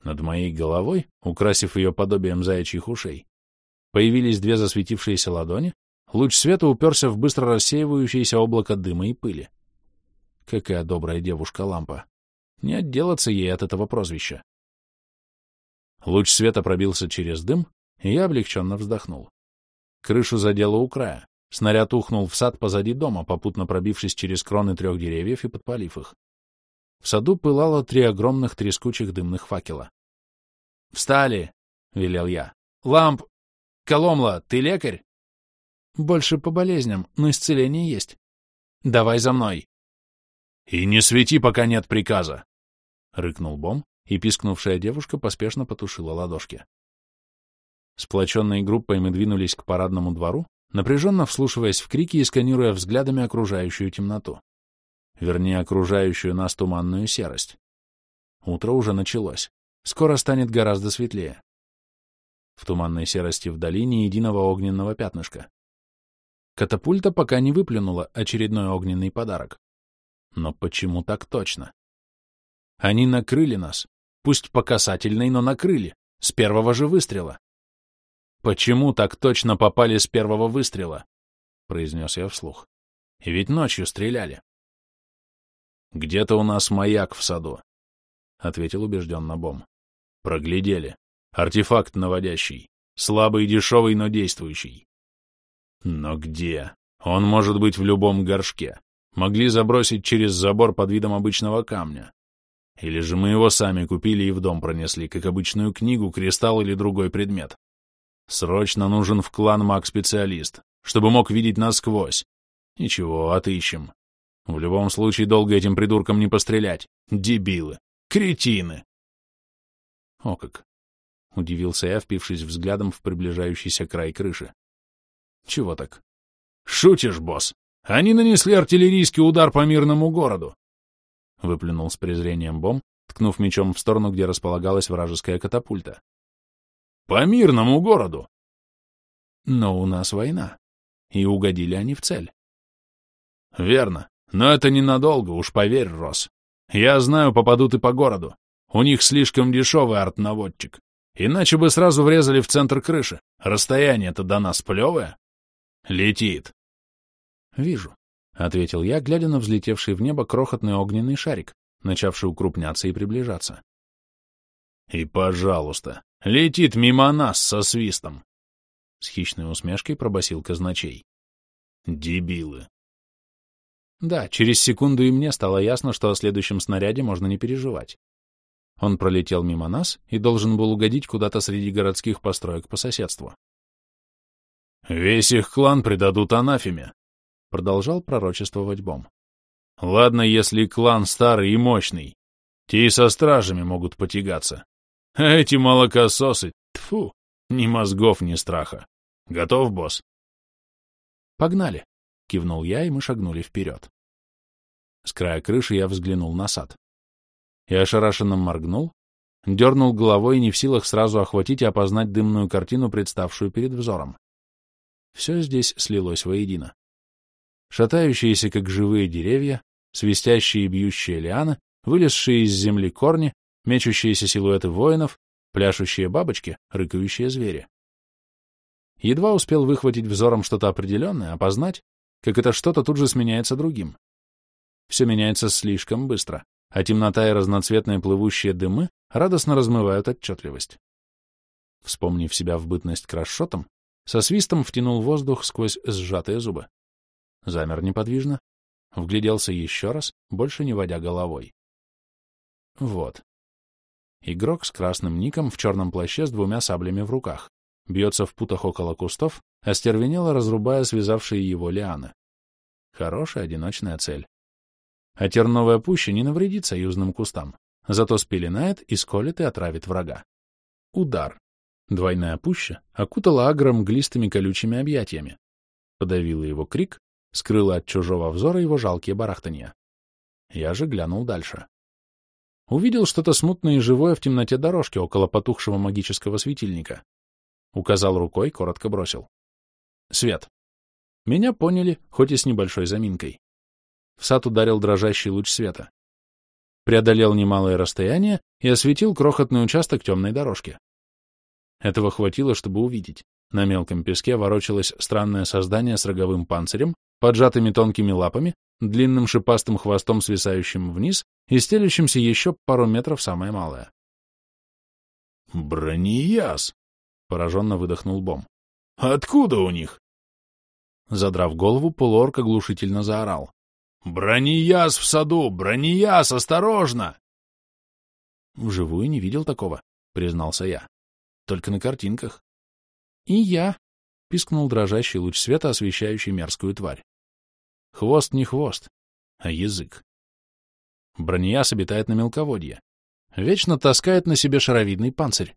Над моей головой, украсив ее подобием заячьих ушей, появились две засветившиеся ладони, луч света уперся в быстро рассеивающееся облако дыма и пыли. Какая добрая девушка-лампа! Не отделаться ей от этого прозвища. Луч света пробился через дым, и я облегченно вздохнул. Крышу задело у края. Снаряд ухнул в сад позади дома, попутно пробившись через кроны трех деревьев и подпалив их. В саду пылало три огромных трескучих дымных факела. «Встали!» — велел я. «Ламп! Коломла, ты лекарь?» «Больше по болезням, но исцеление есть. Давай за мной!» «И не свети, пока нет приказа!» — рыкнул Бом, и пискнувшая девушка поспешно потушила ладошки. Сплоченной группой мы двинулись к парадному двору, напряженно вслушиваясь в крики и сканируя взглядами окружающую темноту. Вернее, окружающую нас туманную серость. Утро уже началось. Скоро станет гораздо светлее. В туманной серости вдали ни единого огненного пятнышка. Катапульта пока не выплюнула очередной огненный подарок. Но почему так точно? Они накрыли нас. Пусть по касательной, но накрыли. С первого же выстрела. Почему так точно попали с первого выстрела? Произнес я вслух. И ведь ночью стреляли. Где-то у нас маяк в саду, ответил убежденно Бом. Проглядели. Артефакт наводящий. Слабый дешевый, но действующий. Но где? Он может быть в любом горшке. Могли забросить через забор под видом обычного камня. Или же мы его сами купили и в дом пронесли, как обычную книгу, кристалл или другой предмет. Срочно нужен в клан маг-специалист, чтобы мог видеть насквозь. Ничего, отыщем. В любом случае долго этим придуркам не пострелять. Дебилы. Кретины. О как. Удивился я, впившись взглядом в приближающийся край крыши. Чего так? Шутишь, босс? Они нанесли артиллерийский удар по мирному городу. — выплюнул с презрением Бом, ткнув мечом в сторону, где располагалась вражеская катапульта. «По мирному городу!» «Но у нас война, и угодили они в цель». «Верно, но это ненадолго, уж поверь, Рос. Я знаю, попадут и по городу. У них слишком дешевый арт-наводчик. Иначе бы сразу врезали в центр крыши. Расстояние-то до нас плевое. Летит». «Вижу. — ответил я, глядя на взлетевший в небо крохотный огненный шарик, начавший укрупняться и приближаться. «И, пожалуйста, летит мимо нас со свистом!» С хищной усмешкой пробасил казначей. «Дебилы!» Да, через секунду и мне стало ясно, что о следующем снаряде можно не переживать. Он пролетел мимо нас и должен был угодить куда-то среди городских построек по соседству. «Весь их клан предадут анафеме», Продолжал пророчествовать Бом. Ладно, если клан старый и мощный. Те и со стражами могут потягаться. А эти молокососы, тфу, ни мозгов, ни страха. Готов, босс? Погнали, кивнул я, и мы шагнули вперед. С края крыши я взглянул на сад. И ошарашенно моргнул, дернул головой, не в силах сразу охватить и опознать дымную картину, представшую перед взором. Все здесь слилось воедино шатающиеся, как живые деревья, свистящие и бьющие лианы, вылезшие из земли корни, мечущиеся силуэты воинов, пляшущие бабочки, рыкающие звери. Едва успел выхватить взором что-то определенное, опознать, как это что-то тут же сменяется другим. Все меняется слишком быстро, а темнота и разноцветные плывущие дымы радостно размывают отчетливость. Вспомнив себя в бытность крашшотом, со свистом втянул воздух сквозь сжатые зубы замер неподвижно, вгляделся еще раз, больше не водя головой. Вот, Игрок с красным ником в черном плаще с двумя саблями в руках. Бьется в путах около кустов, остервенело разрубая связавшие его лианы. Хорошая одиночная цель. А терновая пуща не навредит союзным кустам, зато спеленает, исколит и отравит врага. Удар. Двойная пуща окутала агром глистыми колючими объятиями. Подавила его крик, скрыла от чужого взора его жалкие барахтанья. Я же глянул дальше. Увидел что-то смутное и живое в темноте дорожки около потухшего магического светильника. Указал рукой, коротко бросил. Свет. Меня поняли, хоть и с небольшой заминкой. В сад ударил дрожащий луч света. Преодолел немалое расстояние и осветил крохотный участок темной дорожки. Этого хватило, чтобы увидеть. На мелком песке ворочалось странное создание с роговым панцирем, поджатыми тонкими лапами, длинным шипастым хвостом, свисающим вниз и стелющимся еще пару метров самое малое. «Бронияз!» — пораженно выдохнул Бом. «Откуда у них?» Задрав голову, полуорк оглушительно заорал. «Бронияз в саду! Бронияз! Осторожно!» «Вживую не видел такого», — признался я. «Только на картинках». «И я», — пискнул дрожащий луч света, освещающий мерзкую тварь. Хвост не хвост, а язык. Бронияс обитает на мелководье. Вечно таскает на себе шаровидный панцирь.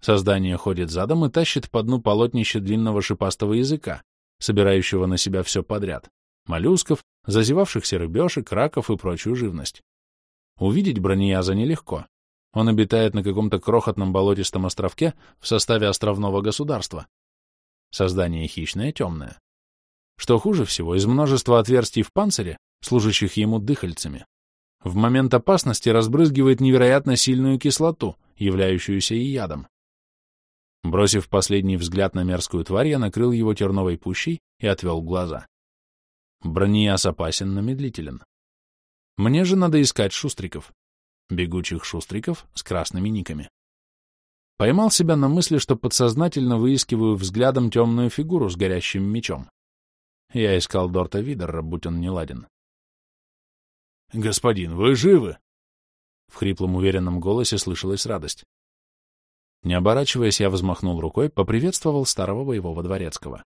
Создание ходит задом и тащит по дну полотнище длинного шипастого языка, собирающего на себя все подряд — моллюсков, зазевавшихся рыбешек, раков и прочую живность. Увидеть бронеяза нелегко. Он обитает на каком-то крохотном болотистом островке в составе островного государства. Создание хищное, темное. Что хуже всего, из множества отверстий в панцире, служащих ему дыхальцами, в момент опасности разбрызгивает невероятно сильную кислоту, являющуюся и ядом. Бросив последний взгляд на мерзкую тварь, я накрыл его терновой пущей и отвел глаза. Брониас опасен, но медлителен. Мне же надо искать шустриков. Бегучих шустриков с красными никами. Поймал себя на мысли, что подсознательно выискиваю взглядом темную фигуру с горящим мечом. Я искал Дорта Видера, будь он неладен. «Господин, вы живы?» В хриплом уверенном голосе слышалась радость. Не оборачиваясь, я взмахнул рукой, поприветствовал старого боевого дворецкого.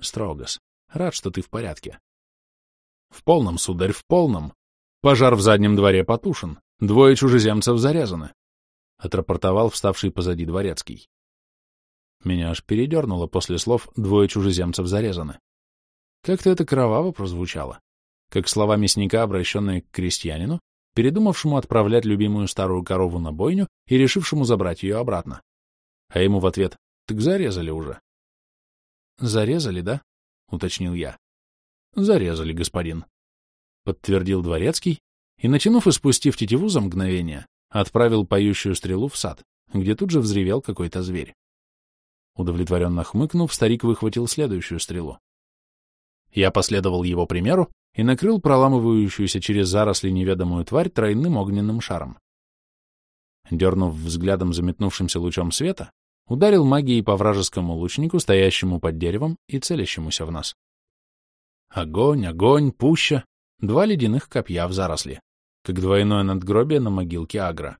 «Строгос, рад, что ты в порядке». «В полном, сударь, в полном. Пожар в заднем дворе потушен, двое чужеземцев зарезаны», — отрапортовал вставший позади дворецкий. Меня аж передернуло после слов «двое чужеземцев зарезаны». Как-то это кроваво прозвучало, как слова мясника, обращенные к крестьянину, передумавшему отправлять любимую старую корову на бойню и решившему забрать ее обратно. А ему в ответ «Так зарезали уже». «Зарезали, да?» — уточнил я. «Зарезали, господин», — подтвердил дворецкий и, натянув и спустив тетиву за мгновение, отправил поющую стрелу в сад, где тут же взревел какой-то зверь. Удовлетворенно хмыкнув, старик выхватил следующую стрелу. Я последовал его примеру и накрыл проламывающуюся через заросли неведомую тварь тройным огненным шаром. Дернув взглядом заметнувшимся лучом света, ударил магией по вражескому лучнику, стоящему под деревом и целящемуся в нас. Огонь, огонь, пуща, два ледяных копья в заросли, как двойное надгробие на могилке Агра.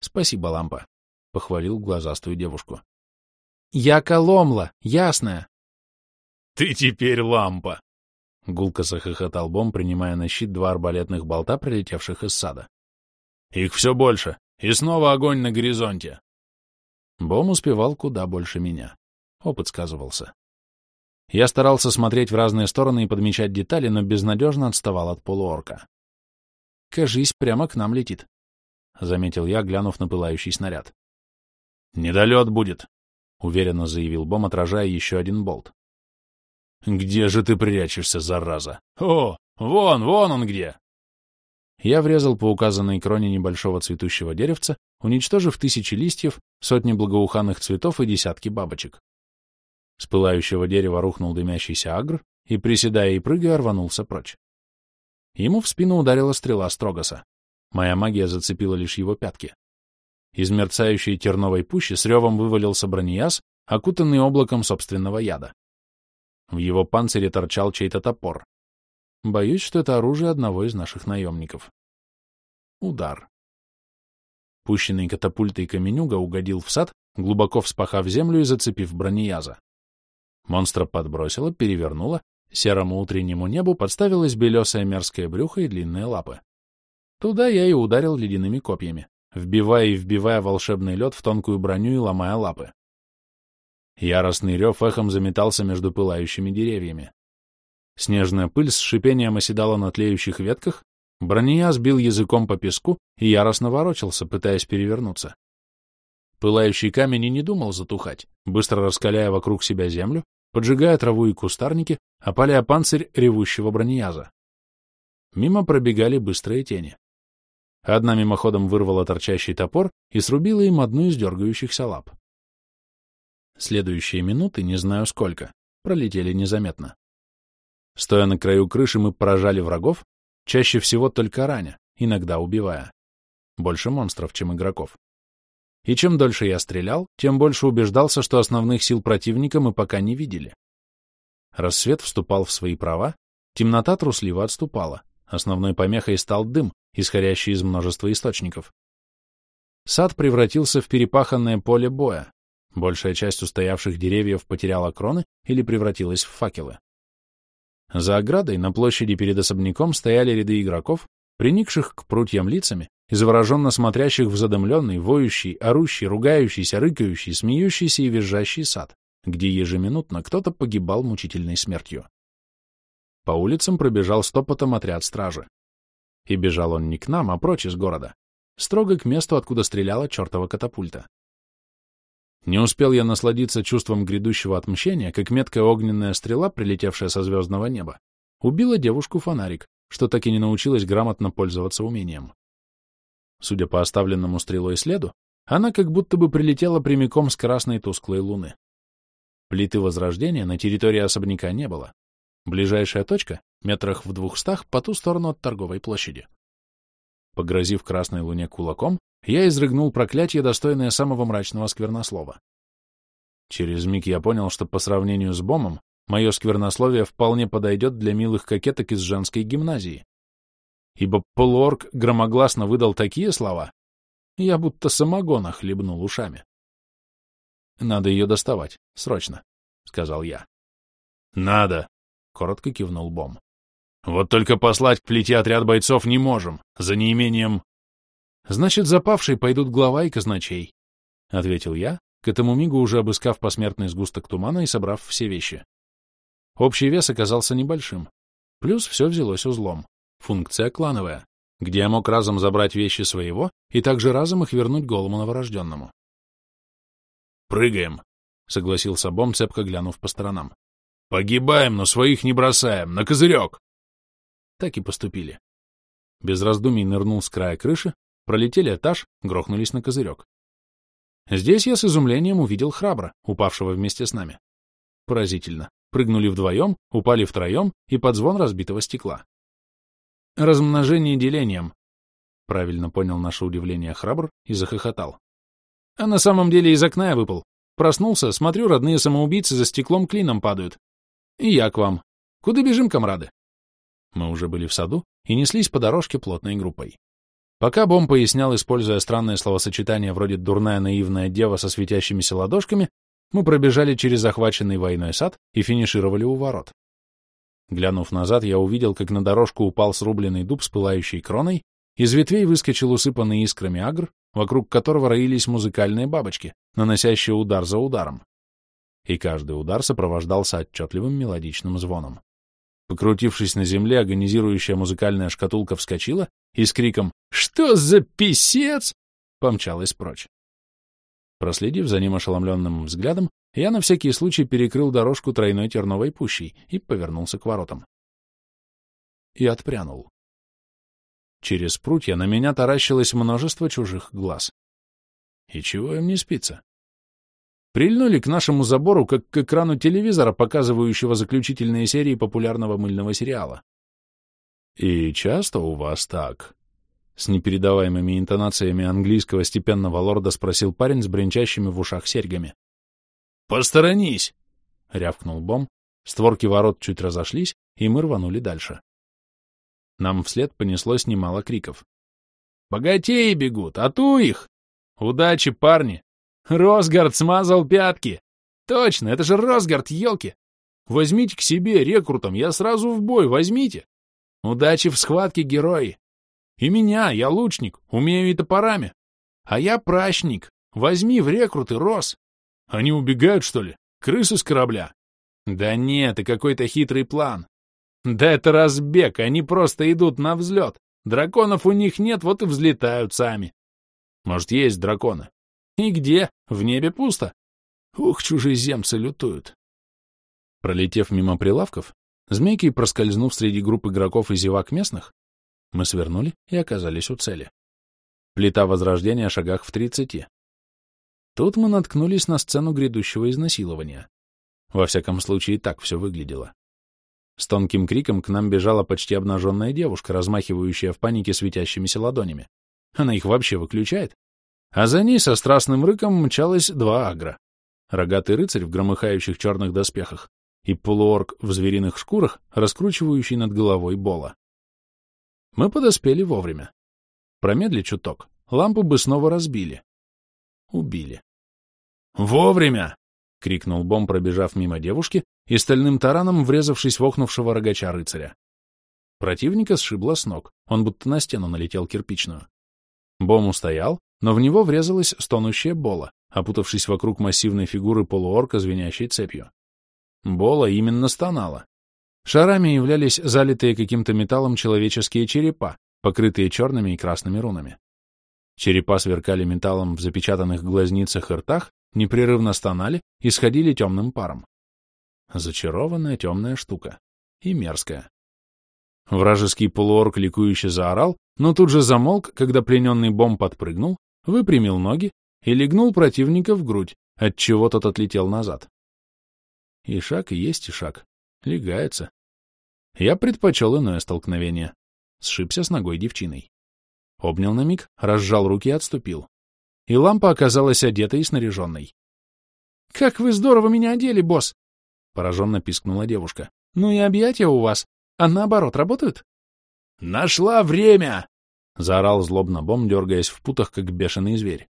Спасибо, лампа, — похвалил глазастую девушку. Я Коломла, ясная. «Ты теперь лампа!» Гулко захохотал Бом, принимая на щит два арбалетных болта, прилетевших из сада. «Их все больше, и снова огонь на горизонте!» Бом успевал куда больше меня. Опыт сказывался. Я старался смотреть в разные стороны и подмечать детали, но безнадежно отставал от полуорка. «Кажись, прямо к нам летит», — заметил я, глянув на пылающий снаряд. «Недолет будет», — уверенно заявил Бом, отражая еще один болт. «Где же ты прячешься, зараза? О, вон, вон он где!» Я врезал по указанной кроне небольшого цветущего деревца, уничтожив тысячи листьев, сотни благоуханных цветов и десятки бабочек. С пылающего дерева рухнул дымящийся агр и, приседая и прыгая, рванулся прочь. Ему в спину ударила стрела Строгоса. Моя магия зацепила лишь его пятки. Из мерцающей терновой пущи с ревом вывалился бронеяз, окутанный облаком собственного яда. В его панцире торчал чей-то топор. Боюсь, что это оружие одного из наших наемников. Удар. Пущенный катапультой каменюга угодил в сад, глубоко вспахав землю и зацепив бронеяза. Монстра подбросило, перевернуло, серому утреннему небу подставилось белесое мерзкое брюхо и длинные лапы. Туда я и ударил ледяными копьями, вбивая и вбивая волшебный лед в тонкую броню и ломая лапы. Яростный рев эхом заметался между пылающими деревьями. Снежная пыль с шипением оседала на тлеющих ветках, брония сбил языком по песку и яростно ворочался, пытаясь перевернуться. Пылающий камень и не думал затухать, быстро раскаляя вокруг себя землю, поджигая траву и кустарники, опаляя панцирь ревущего бронеяза. Мимо пробегали быстрые тени. Одна мимоходом вырвала торчащий топор и срубила им одну из дергающихся лап. Следующие минуты, не знаю сколько, пролетели незаметно. Стоя на краю крыши, мы поражали врагов, чаще всего только раня, иногда убивая. Больше монстров, чем игроков. И чем дольше я стрелял, тем больше убеждался, что основных сил противника мы пока не видели. Рассвет вступал в свои права, темнота трусливо отступала, основной помехой стал дым, исходящий из множества источников. Сад превратился в перепаханное поле боя, большая часть устоявших деревьев потеряла кроны или превратилась в факелы. За оградой на площади перед особняком стояли ряды игроков, приникших к прутьям лицами и завороженно смотрящих в задымленный, воющий, орущий, ругающийся, рыкающий, смеющийся и визжащий сад, где ежеминутно кто-то погибал мучительной смертью. По улицам пробежал стопотом отряд стражи. И бежал он не к нам, а прочь из города, строго к месту, откуда стреляла чертова катапульта. Не успел я насладиться чувством грядущего отмщения, как меткая огненная стрела, прилетевшая со звездного неба, убила девушку-фонарик, что так и не научилась грамотно пользоваться умением. Судя по оставленному стрелой следу, она как будто бы прилетела прямиком с красной тусклой луны. Плиты Возрождения на территории особняка не было. Ближайшая точка — метрах в двухстах по ту сторону от торговой площади. Погрозив красной луне кулаком, я изрыгнул проклятие, достойное самого мрачного сквернослова. Через миг я понял, что по сравнению с Бомом мое сквернословие вполне подойдет для милых кокеток из женской гимназии. Ибо полуорг громогласно выдал такие слова, я будто самогона хлебнул ушами. «Надо ее доставать, срочно», — сказал я. «Надо», — коротко кивнул Бом. «Вот только послать к плите отряд бойцов не можем, за неимением Значит, запавшие пойдут глава и казначей, — ответил я, к этому мигу уже обыскав посмертный сгусток тумана и собрав все вещи. Общий вес оказался небольшим. Плюс все взялось узлом. Функция клановая, где я мог разом забрать вещи своего и также разом их вернуть голому новорожденному. «Прыгаем», — согласился Бом, цепко глянув по сторонам. «Погибаем, но своих не бросаем, на козырек!» Так и поступили. Без раздумий нырнул с края крыши, Пролетели этаж, грохнулись на козырек. Здесь я с изумлением увидел храбра, упавшего вместе с нами. Поразительно. Прыгнули вдвоем, упали втроем и под звон разбитого стекла. Размножение делением. Правильно понял наше удивление храбр и захохотал. А на самом деле из окна я выпал. Проснулся, смотрю, родные самоубийцы за стеклом клином падают. И я к вам. Куда бежим, комрады? Мы уже были в саду и неслись по дорожке плотной группой. Пока Бом пояснял, используя странное словосочетание вроде «дурная наивная дева со светящимися ладошками», мы пробежали через захваченный войной сад и финишировали у ворот. Глянув назад, я увидел, как на дорожку упал срубленный дуб с пылающей кроной, из ветвей выскочил усыпанный искрами агр, вокруг которого роились музыкальные бабочки, наносящие удар за ударом. И каждый удар сопровождался отчетливым мелодичным звоном. Покрутившись на земле, агонизирующая музыкальная шкатулка вскочила и с криком «Что за писец?» помчалась прочь. Проследив за ним ошеломленным взглядом, я на всякий случай перекрыл дорожку тройной терновой пущей и повернулся к воротам. И отпрянул. Через прутья на меня таращилось множество чужих глаз. И чего им не спится? Прильнули к нашему забору, как к экрану телевизора, показывающего заключительные серии популярного мыльного сериала. «И часто у вас так?» С непередаваемыми интонациями английского степенного лорда спросил парень с бренчащими в ушах серьгами. «Посторонись!» — рявкнул Бом. Створки ворот чуть разошлись, и мы рванули дальше. Нам вслед понеслось немало криков. «Богатеи бегут! А ту их! Удачи, парни! Росгард смазал пятки! Точно, это же Росгард, елки! Возьмите к себе рекрутом, я сразу в бой, возьмите! Удачи в схватке, герои! И меня, я лучник, умею и топорами. А я прачник, возьми в рекруты, Рос! Они убегают, что ли? Крысы с корабля? Да нет, это какой-то хитрый план. Да это разбег, они просто идут на взлет. Драконов у них нет, вот и взлетают сами. Может, есть драконы? И где? В небе пусто. Ух, чужеземцы лютуют. Пролетев мимо прилавков, змейки проскользнув среди групп игроков и зевак местных, мы свернули и оказались у цели. Плита Возрождения шагах в тридцати. Тут мы наткнулись на сцену грядущего изнасилования. Во всяком случае, так все выглядело. С тонким криком к нам бежала почти обнаженная девушка, размахивающая в панике светящимися ладонями. Она их вообще выключает. А за ней со страстным рыком мчалось два агра. Рогатый рыцарь в громыхающих черных доспехах и полуорг в звериных шкурах, раскручивающий над головой Бола. Мы подоспели вовремя. Промедли чуток, лампу бы снова разбили. Убили. «Вовремя!» — крикнул Бом, пробежав мимо девушки и стальным тараном врезавшись в охнувшего рогача рыцаря. Противника сшибло с ног, он будто на стену налетел кирпичную. Бом устоял, но в него врезалась стонущая Бола, опутавшись вокруг массивной фигуры полуорка, звенящей цепью. Бола именно стонала. Шарами являлись залитые каким-то металлом человеческие черепа, покрытые черными и красными рунами. Черепа сверкали металлом в запечатанных глазницах и ртах, непрерывно стонали и сходили темным паром. Зачарованная темная штука. И мерзкая. Вражеский полуорк ликующе заорал, но тут же замолк, когда плененный бомб подпрыгнул, выпрямил ноги и легнул противника в грудь, отчего тот отлетел назад. И шаг и есть и шаг. Легается. Я предпочел иное столкновение. Сшибся с ногой девчиной. Обнял на миг, разжал руки и отступил. И лампа оказалась одетой и снаряженной. «Как вы здорово меня одели, босс!» Пораженно пискнула девушка. «Ну и объятия у вас. А наоборот, работают?» «Нашла время!» — заорал злобно Бом, дергаясь в путах, как бешеный зверь.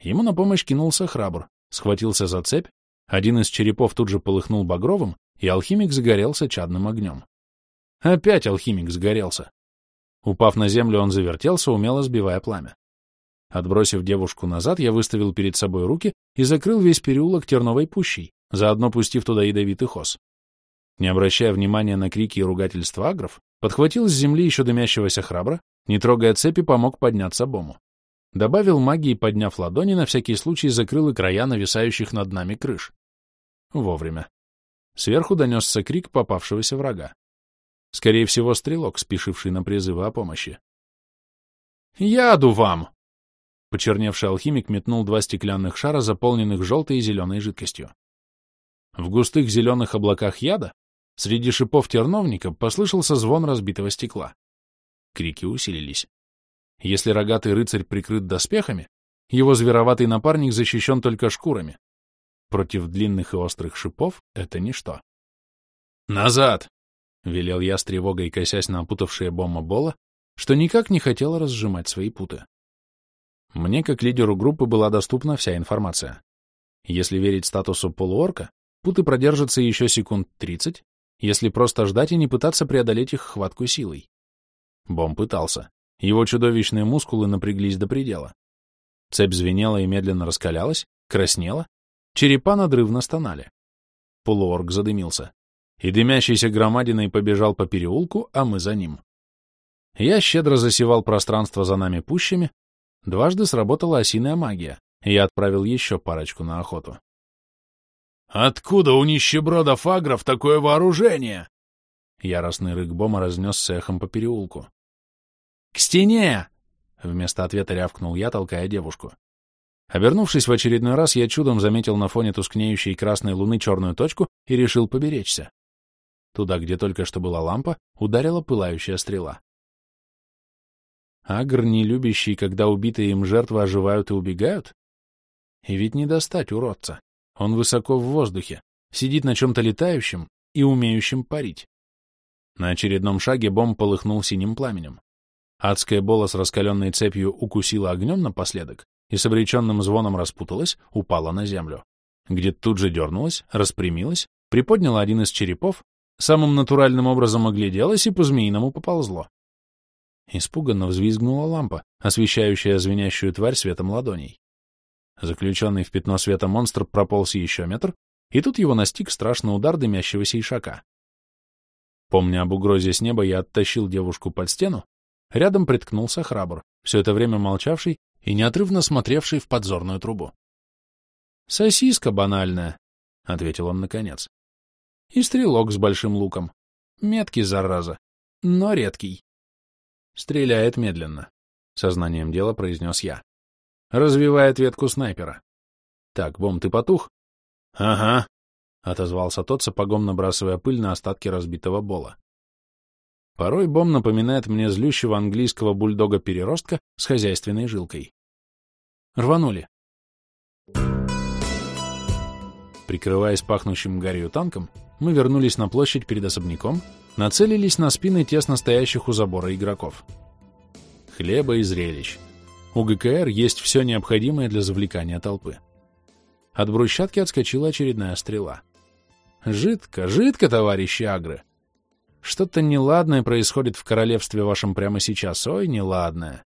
Ему на помощь кинулся храбр, схватился за цепь, один из черепов тут же полыхнул багровым, и алхимик загорелся чадным огнем. Опять алхимик загорелся. Упав на землю, он завертелся, умело сбивая пламя. Отбросив девушку назад, я выставил перед собой руки и закрыл весь переулок терновой пущей, заодно пустив туда ядовитый хоз. Не обращая внимания на крики и ругательства агров, подхватил с земли еще дымящегося храбра, не трогая цепи, помог подняться бому. Добавил магии, подняв ладони, на всякий случай закрыл и края нависающих над нами крыш. Вовремя. Сверху донесся крик попавшегося врага. Скорее всего, стрелок, спешивший на призывы о помощи. «Яду вам!» Почерневший алхимик метнул два стеклянных шара, заполненных желтой и зеленой жидкостью. В густых зеленых облаках яда, среди шипов терновника, послышался звон разбитого стекла. Крики усилились. Если рогатый рыцарь прикрыт доспехами, его звероватый напарник защищен только шкурами. Против длинных и острых шипов это ничто. «Назад!» — велел я с тревогой, косясь на опутавшие бомба Бола, что никак не хотела разжимать свои путы. Мне, как лидеру группы, была доступна вся информация. Если верить статусу полуорка, путы продержатся еще секунд 30, если просто ждать и не пытаться преодолеть их хватку силой. Бом пытался. Его чудовищные мускулы напряглись до предела. Цепь звенела и медленно раскалялась, краснела, черепа надрывно стонали. Полуорг задымился. И дымящейся громадиной побежал по переулку, а мы за ним. Я щедро засевал пространство за нами пущами, дважды сработала осиная магия, и я отправил еще парочку на охоту. «Откуда у нищебродов агров такое вооружение?» Яростный рык Бома разнесся эхом по переулку. «К стене!» — вместо ответа рявкнул я, толкая девушку. Обернувшись в очередной раз, я чудом заметил на фоне тускнеющей красной луны черную точку и решил поберечься. Туда, где только что была лампа, ударила пылающая стрела. Агр, не любящий, когда убитые им жертвы оживают и убегают? И ведь не достать уродца. Он высоко в воздухе, сидит на чем-то летающем и умеющем парить. На очередном шаге бомб полыхнул синим пламенем. Адская бола с раскаленной цепью укусила огнем напоследок и с обреченным звоном распуталась, упала на землю, где тут же дернулась, распрямилась, приподняла один из черепов, самым натуральным образом огляделась и по-змеиному поползло. Испуганно взвизгнула лампа, освещающая звенящую тварь светом ладоней. Заключенный в пятно света монстр прополз еще метр, и тут его настиг страшный удар дымящегося ишака. Помня об угрозе с неба, я оттащил девушку под стену, рядом приткнулся храбр, все это время молчавший и неотрывно смотревший в подзорную трубу. «Сосиска банальная», — ответил он наконец. «И стрелок с большим луком. Меткий, зараза, но редкий». «Стреляет медленно», — сознанием дела произнес я. «Развивает ветку снайпера». «Так, Бом, ты потух?» «Ага», — отозвался тот, сапогом набрасывая пыль на остатки разбитого бола. Порой Бом напоминает мне злющего английского бульдога-переростка с хозяйственной жилкой. Рванули. Прикрываясь пахнущим гарью танком, мы вернулись на площадь перед особняком, нацелились на спины тесно стоящих у забора игроков. Хлеба и зрелищ. У ГКР есть все необходимое для завлекания толпы. От брусчатки отскочила очередная стрела. «Жидко, жидко, товарищи Агры! Что-то неладное происходит в королевстве вашем прямо сейчас, ой, неладное.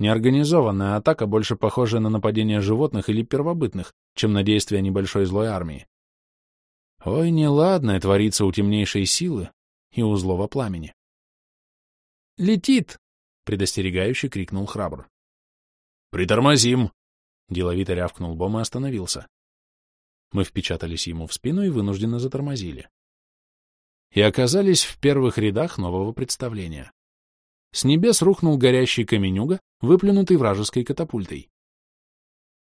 Неорганизованная атака, больше похожая на нападение животных или первобытных, чем на действия небольшой злой армии. Ой, неладное творится у темнейшей силы и у злого пламени. «Летит!» — предостерегающе крикнул храбр. «Притормозим!» — деловито рявкнул Бом и остановился. Мы впечатались ему в спину и вынужденно затормозили. И оказались в первых рядах нового представления. С небес рухнул горящий каменюга, выплюнутый вражеской катапультой.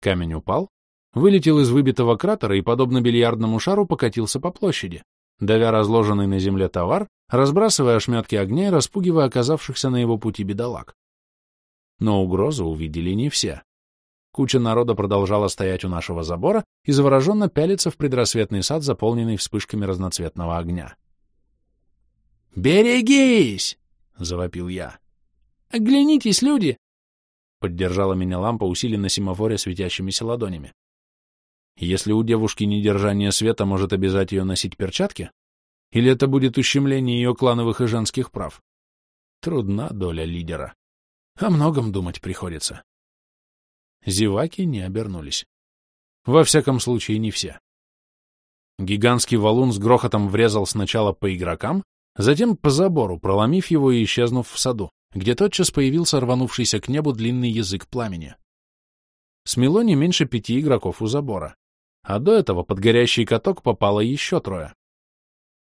Камень упал, вылетел из выбитого кратера и, подобно бильярдному шару, покатился по площади, давя разложенный на земле товар, разбрасывая ошметки огня и распугивая оказавшихся на его пути бедолаг. Но угрозу увидели не все. Куча народа продолжала стоять у нашего забора и завороженно пялиться в предрассветный сад, заполненный вспышками разноцветного огня. «Берегись!» — завопил я. «Оглянитесь, люди!» Поддержала меня лампа, усиленно семафоре светящимися ладонями. Если у девушки недержание света может обязать ее носить перчатки, или это будет ущемление ее клановых и женских прав? Трудна доля лидера. О многом думать приходится. Зеваки не обернулись. Во всяком случае, не все. Гигантский валун с грохотом врезал сначала по игрокам, Затем по забору, проломив его и исчезнув в саду, где тотчас появился рванувшийся к небу длинный язык пламени. Смело не меньше пяти игроков у забора, а до этого под горящий каток попало еще трое.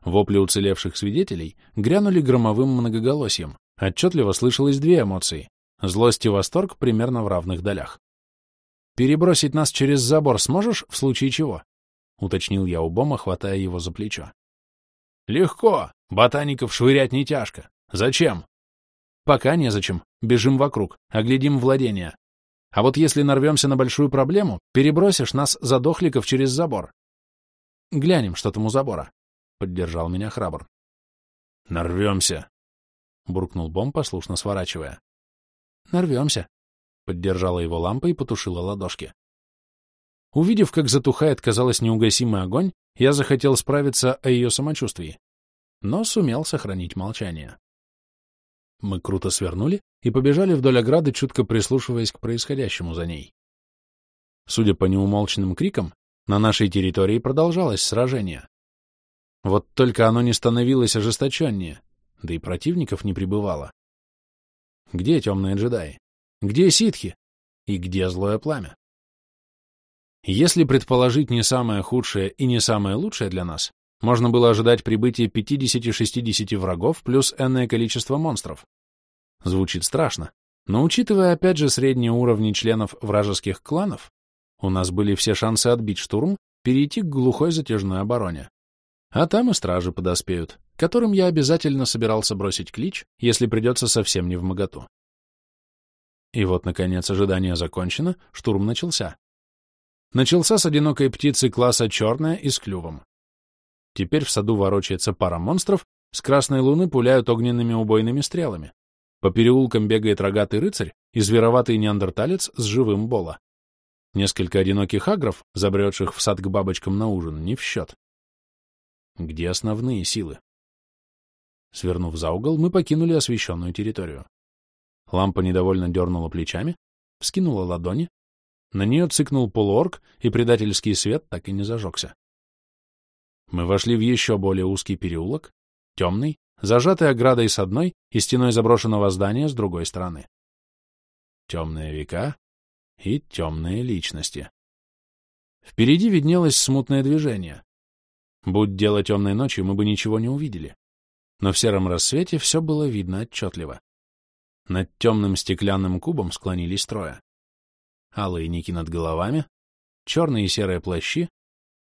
Вопли уцелевших свидетелей грянули громовым многоголосием. Отчетливо слышалось две эмоции — злость и восторг примерно в равных долях. «Перебросить нас через забор сможешь, в случае чего?» — уточнил я у Бома, хватая его за плечо. «Легко!» Ботаников швырять не тяжко. Зачем? Пока незачем. Бежим вокруг, оглядим владения. А вот если нарвемся на большую проблему, перебросишь нас задохликов через забор. Глянем, что там у забора. Поддержал меня храбр. Нарвемся. Буркнул Бом, послушно сворачивая. Нарвемся. Поддержала его лампа и потушила ладошки. Увидев, как затухает, казалось, неугасимый огонь, я захотел справиться о ее самочувствии но сумел сохранить молчание. Мы круто свернули и побежали вдоль ограды, чутко прислушиваясь к происходящему за ней. Судя по неумолчным крикам, на нашей территории продолжалось сражение. Вот только оно не становилось ожесточеннее, да и противников не прибывало. Где темные джедаи? Где ситхи? И где злое пламя? Если предположить не самое худшее и не самое лучшее для нас, можно было ожидать прибытия 50-60 врагов плюс энное количество монстров. Звучит страшно, но учитывая опять же средние уровни членов вражеских кланов, у нас были все шансы отбить штурм, перейти к глухой затяжной обороне. А там и стражи подоспеют, которым я обязательно собирался бросить клич, если придется совсем не в моготу. И вот, наконец, ожидание закончено, штурм начался. Начался с одинокой птицы класса «Черная» и с клювом. Теперь в саду ворочается пара монстров, с красной луны пуляют огненными убойными стрелами. По переулкам бегает рогатый рыцарь и звероватый неандерталец с живым бола. Несколько одиноких агров, забредших в сад к бабочкам на ужин, не в счет. Где основные силы? Свернув за угол, мы покинули освещенную территорию. Лампа недовольно дернула плечами, вскинула ладони, на нее цыкнул полуорг, и предательский свет так и не зажегся. Мы вошли в еще более узкий переулок, темный, зажатый оградой с одной и стеной заброшенного здания с другой стороны. Темные века, и темные личности. Впереди виднелось смутное движение. Будь дело темной ночью, мы бы ничего не увидели. Но в сером рассвете все было видно отчетливо. Над темным стеклянным кубом склонились трое. Алые ники над головами, черные и серые плащи,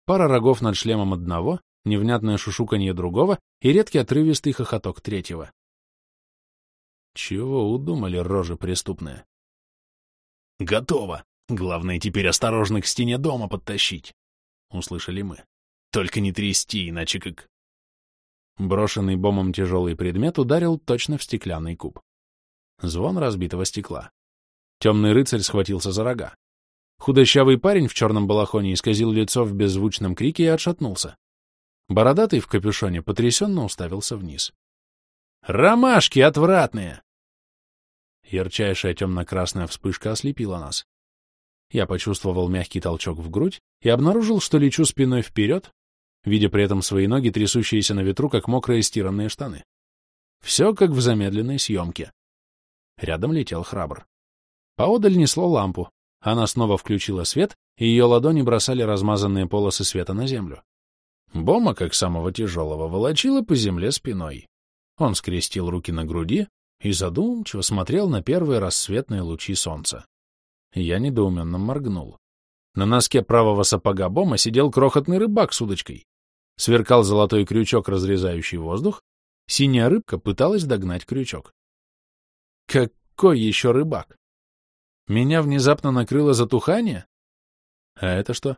пара рогов над шлемом одного, невнятное шушуканье другого и редкий отрывистый хохоток третьего. Чего удумали рожи преступные? «Готово. Главное теперь осторожно к стене дома подтащить», — услышали мы. «Только не трясти, иначе как...» Брошенный бомбом тяжелый предмет ударил точно в стеклянный куб. Звон разбитого стекла. Темный рыцарь схватился за рога. Худощавый парень в черном балахоне исказил лицо в беззвучном крике и отшатнулся. Бородатый в капюшоне потрясенно уставился вниз. «Ромашки отвратные!» Ярчайшая темно-красная вспышка ослепила нас. Я почувствовал мягкий толчок в грудь и обнаружил, что лечу спиной вперед, видя при этом свои ноги, трясущиеся на ветру, как мокрые стиранные штаны. Все как в замедленной съемке. Рядом летел храбр. Поодаль несло лампу. Она снова включила свет, и ее ладони бросали размазанные полосы света на землю. Бома, как самого тяжелого, волочила по земле спиной. Он скрестил руки на груди, и задумчиво смотрел на первые рассветные лучи солнца. Я недоуменно моргнул. На носке правого сапога Бома сидел крохотный рыбак с удочкой. Сверкал золотой крючок, разрезающий воздух. Синяя рыбка пыталась догнать крючок. Какой еще рыбак? Меня внезапно накрыло затухание? А это что?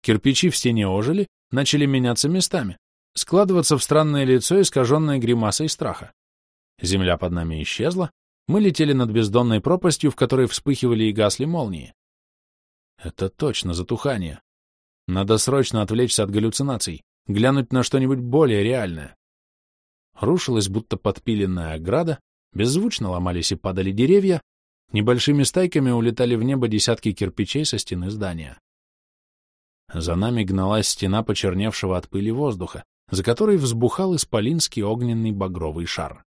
Кирпичи в стене ожили, начали меняться местами, складываться в странное лицо, искаженное гримасой страха. Земля под нами исчезла, мы летели над бездонной пропастью, в которой вспыхивали и гасли молнии. Это точно затухание. Надо срочно отвлечься от галлюцинаций, глянуть на что-нибудь более реальное. Рушилась будто подпиленная ограда, беззвучно ломались и падали деревья, небольшими стайками улетали в небо десятки кирпичей со стены здания. За нами гналась стена почерневшего от пыли воздуха, за которой взбухал исполинский огненный багровый шар.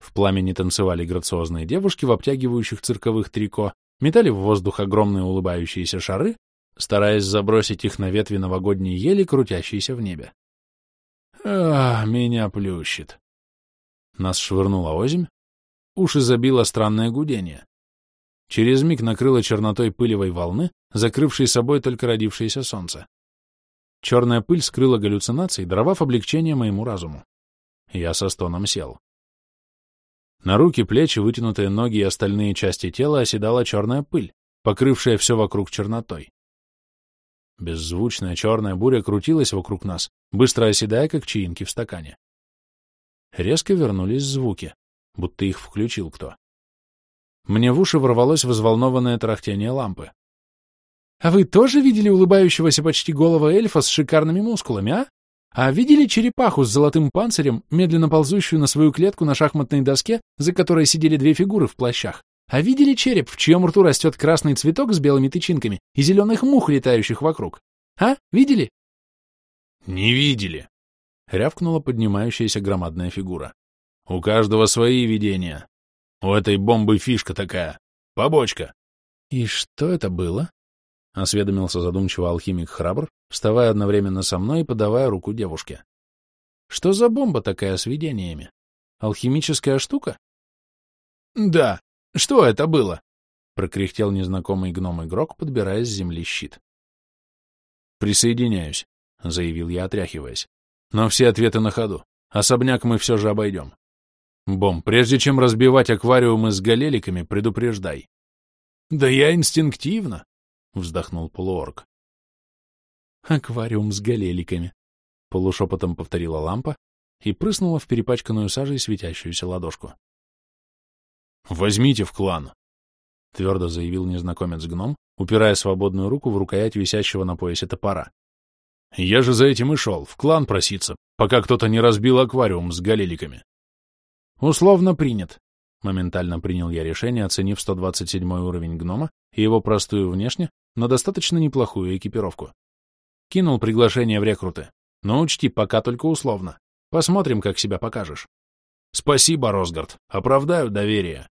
В пламени танцевали грациозные девушки в обтягивающих цирковых трико, метали в воздух огромные улыбающиеся шары, стараясь забросить их на ветви новогодней ели, крутящейся в небе. А, меня плющит. Нас швырнула озимь, уши забило странное гудение. Через миг накрыло чернотой пылевой волны, закрывшей собой только родившееся солнце. Черная пыль скрыла галлюцинации, даровав облегчение моему разуму. Я со стоном сел. На руки, плечи, вытянутые ноги и остальные части тела оседала черная пыль, покрывшая все вокруг чернотой. Беззвучная черная буря крутилась вокруг нас, быстро оседая, как чаинки в стакане. Резко вернулись звуки, будто их включил кто. Мне в уши ворвалось взволнованное тарахтение лампы. — А вы тоже видели улыбающегося почти голого эльфа с шикарными мускулами, а? А видели черепаху с золотым панцирем, медленно ползущую на свою клетку на шахматной доске, за которой сидели две фигуры в плащах? А видели череп, в чьем рту растет красный цветок с белыми тычинками и зеленых мух, летающих вокруг? А, видели? Не видели, — рявкнула поднимающаяся громадная фигура. У каждого свои видения. У этой бомбы фишка такая. Побочка. И что это было? — осведомился задумчиво алхимик Храбр, вставая одновременно со мной и подавая руку девушке. «Что за бомба такая с видениями? Алхимическая штука?» «Да. Что это было?» — прокряхтел незнакомый гном-игрок, подбирая с земли щит. «Присоединяюсь», — заявил я, отряхиваясь. «Но все ответы на ходу. Особняк мы все же обойдем. Бом, прежде чем разбивать аквариумы с галеликами, предупреждай». «Да я инстинктивно», — вздохнул полуорг. «Аквариум с галеликами», — полушепотом повторила лампа и прыснула в перепачканную сажей светящуюся ладошку. «Возьмите в клан», — твердо заявил незнакомец-гном, упирая свободную руку в рукоять висящего на поясе топора. «Я же за этим и шел, в клан проситься, пока кто-то не разбил аквариум с галеликами». «Условно принят», — моментально принял я решение, оценив 127 уровень гнома и его простую внешне, но достаточно неплохую экипировку. Кинул приглашение в рекруты. Но учти, пока только условно. Посмотрим, как себя покажешь. Спасибо, Росгард. Оправдаю доверие.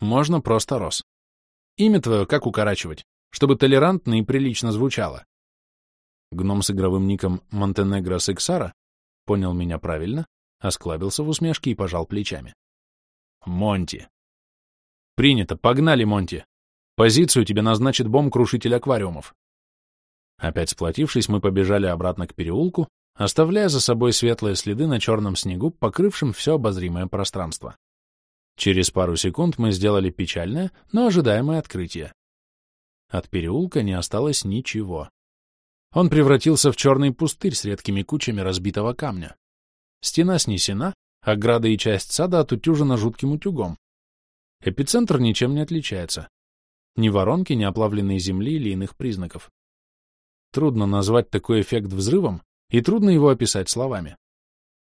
Можно просто Рос. Имя твое как укорачивать, чтобы толерантно и прилично звучало. Гном с игровым ником Монтенегро Сексара понял меня правильно, осклабился в усмешке и пожал плечами. Монти. Принято, погнали, Монти. Позицию тебе назначит бомб-крушитель аквариумов. Опять сплотившись, мы побежали обратно к переулку, оставляя за собой светлые следы на черном снегу, покрывшем все обозримое пространство. Через пару секунд мы сделали печальное, но ожидаемое открытие. От переулка не осталось ничего. Он превратился в черный пустырь с редкими кучами разбитого камня. Стена снесена, ограда и часть сада отутюжена жутким утюгом. Эпицентр ничем не отличается. Ни воронки, ни оплавленной земли или иных признаков. Трудно назвать такой эффект взрывом, и трудно его описать словами.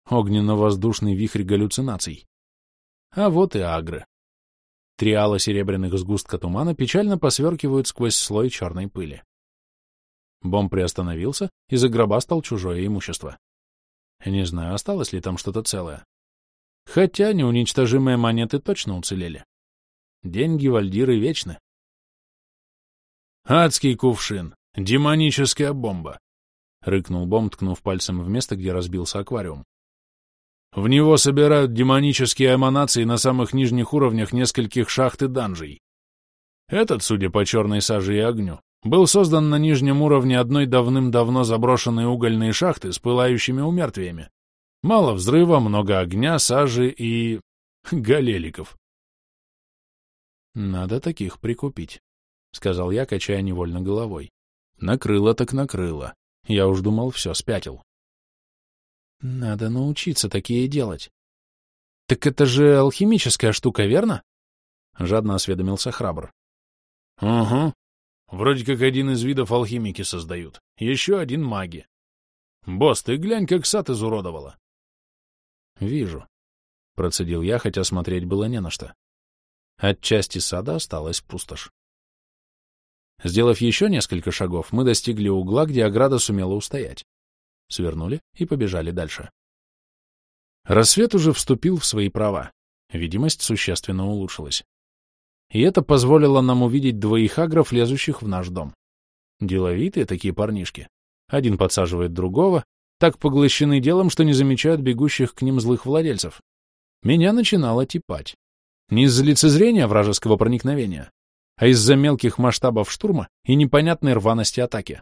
Огненно-воздушный вихрь галлюцинаций. А вот и агры. Три серебряных сгустка тумана печально посверкивают сквозь слой черной пыли. Бомб приостановился, и за гроба стал чужое имущество. Не знаю, осталось ли там что-то целое. Хотя неуничтожимые монеты точно уцелели. Деньги вальдиры вечны. Адский кувшин! «Демоническая бомба!» — рыкнул Бом, ткнув пальцем в место, где разбился аквариум. «В него собирают демонические эманации на самых нижних уровнях нескольких шахт и данжей. Этот, судя по черной саже и огню, был создан на нижнем уровне одной давным-давно заброшенной угольной шахты с пылающими умертвиями. Мало взрыва, много огня, сажи и... галеликов. «Надо таких прикупить», — сказал я, качая невольно головой. Накрыло так накрыло. Я уж думал, все, спятил. Надо научиться такие делать. Так это же алхимическая штука, верно? Жадно осведомился храбр. Угу. Вроде как один из видов алхимики создают. Еще один маги. Босс, ты глянь, как сад изуродовала. Вижу. Процедил я, хотя смотреть было не на что. От части сада осталась пустошь. Сделав еще несколько шагов, мы достигли угла, где ограда сумела устоять. Свернули и побежали дальше. Рассвет уже вступил в свои права. Видимость существенно улучшилась. И это позволило нам увидеть двоих агров, лезущих в наш дом. Деловитые такие парнишки. Один подсаживает другого, так поглощены делом, что не замечают бегущих к ним злых владельцев. Меня начинало типать. Не из-за лицезрения вражеского проникновения, а из-за мелких масштабов штурма и непонятной рваности атаки.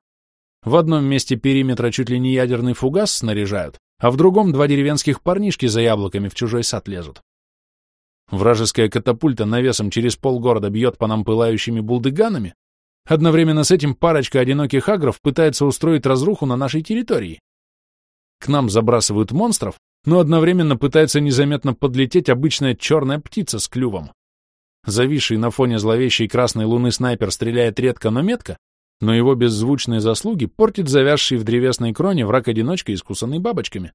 В одном месте периметра чуть ли не ядерный фугас снаряжают, а в другом два деревенских парнишки за яблоками в чужой сад лезут. Вражеская катапульта навесом через полгорода бьет по нам пылающими булдыганами, одновременно с этим парочка одиноких агров пытается устроить разруху на нашей территории. К нам забрасывают монстров, но одновременно пытается незаметно подлететь обычная черная птица с клювом. Зависший на фоне зловещей красной луны снайпер стреляет редко, но метко, но его беззвучные заслуги портит завязший в древесной кроне враг-одиночка, искусанный бабочками.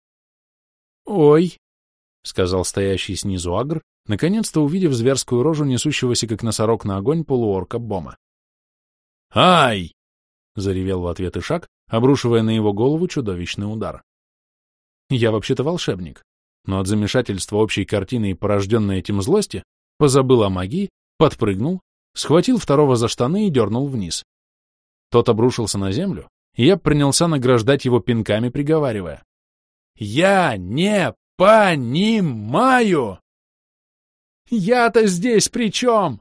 «Ой!» — сказал стоящий снизу агр, наконец-то увидев зверскую рожу несущегося как носорог на огонь полуорка Бома. «Ай!» — заревел в ответ Ишак, обрушивая на его голову чудовищный удар. «Я вообще-то волшебник, но от замешательства общей картины и порожденной этим злости позабыл о магии, подпрыгнул, схватил второго за штаны и дернул вниз. Тот обрушился на землю, и я принялся награждать его пинками, приговаривая. «Я не понимаю!» «Я-то здесь при чем?»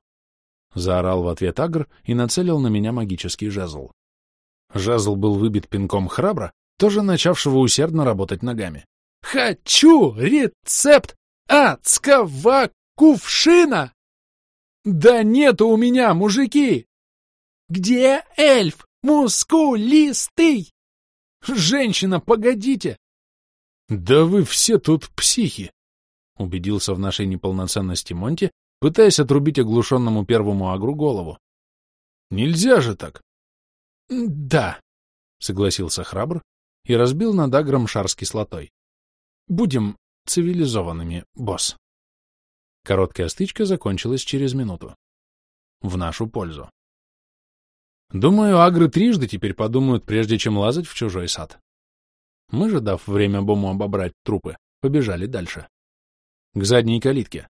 Заорал в ответ Агр и нацелил на меня магический жезл. Жезл был выбит пинком храбро, тоже начавшего усердно работать ногами. «Хочу рецепт адского Кувшина? Да нету у меня, мужики! Где эльф? Мускулистый! Женщина, погодите! Да вы все тут психи! Убедился в нашей неполноценности Монти, пытаясь отрубить оглушенному первому агру голову. Нельзя же так. Да, согласился храбр и разбил над агром шар с кислотой. Будем цивилизованными, босс. Короткая стычка закончилась через минуту. В нашу пользу. Думаю, агры трижды теперь подумают, прежде чем лазать в чужой сад. Мы же, дав время Бому обобрать трупы, побежали дальше. К задней калитке.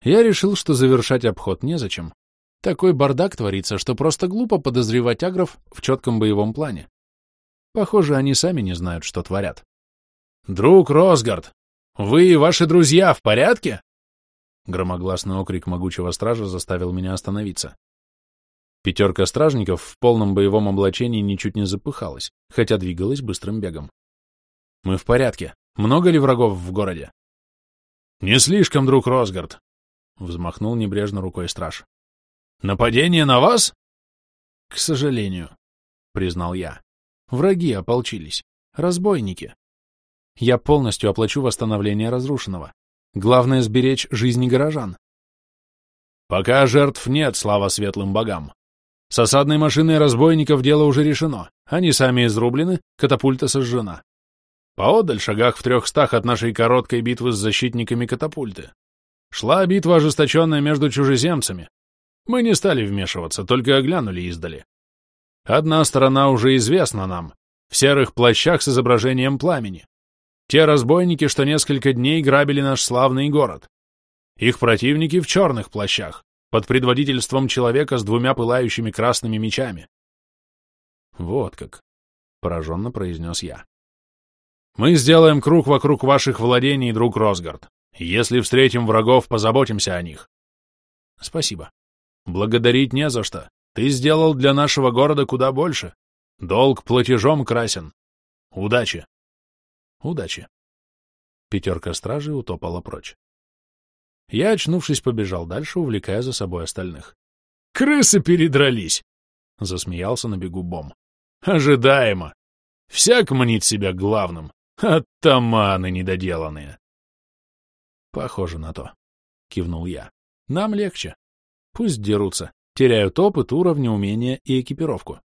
Я решил, что завершать обход незачем. Такой бардак творится, что просто глупо подозревать агров в четком боевом плане. Похоже, они сами не знают, что творят. «Друг Росгард, вы и ваши друзья в порядке?» Громогласный окрик могучего стража заставил меня остановиться. Пятерка стражников в полном боевом облачении ничуть не запыхалась, хотя двигалась быстрым бегом. «Мы в порядке. Много ли врагов в городе?» «Не слишком, друг Росгард», — взмахнул небрежно рукой страж. «Нападение на вас?» «К сожалению», — признал я. «Враги ополчились. Разбойники. Я полностью оплачу восстановление разрушенного. Главное — сберечь жизни горожан». «Пока жертв нет, слава светлым богам. С осадной машиной разбойников дело уже решено. Они сами изрублены, катапульта сожжена. Поодаль, шагах в трехстах от нашей короткой битвы с защитниками катапульты. Шла битва ожесточенная между чужеземцами. Мы не стали вмешиваться, только оглянули издали. Одна сторона уже известна нам, в серых плащах с изображением пламени. Те разбойники, что несколько дней грабили наш славный город. Их противники в черных плащах, под предводительством человека с двумя пылающими красными мечами. Вот как, — пораженно произнес я. Мы сделаем круг вокруг ваших владений, друг Росгард. Если встретим врагов, позаботимся о них. Спасибо. Благодарить не за что. Ты сделал для нашего города куда больше. Долг платежом красен. Удачи. Удачи. Пятерка стражей утопала прочь. Я, очнувшись, побежал дальше, увлекая за собой остальных. «Крысы передрались!» — засмеялся на бегу Бом. «Ожидаемо! Всяк мнит себя главным. Оттаманы недоделанные!» «Похоже на то», — кивнул я. «Нам легче. Пусть дерутся, теряют опыт, уровни, умения и экипировку.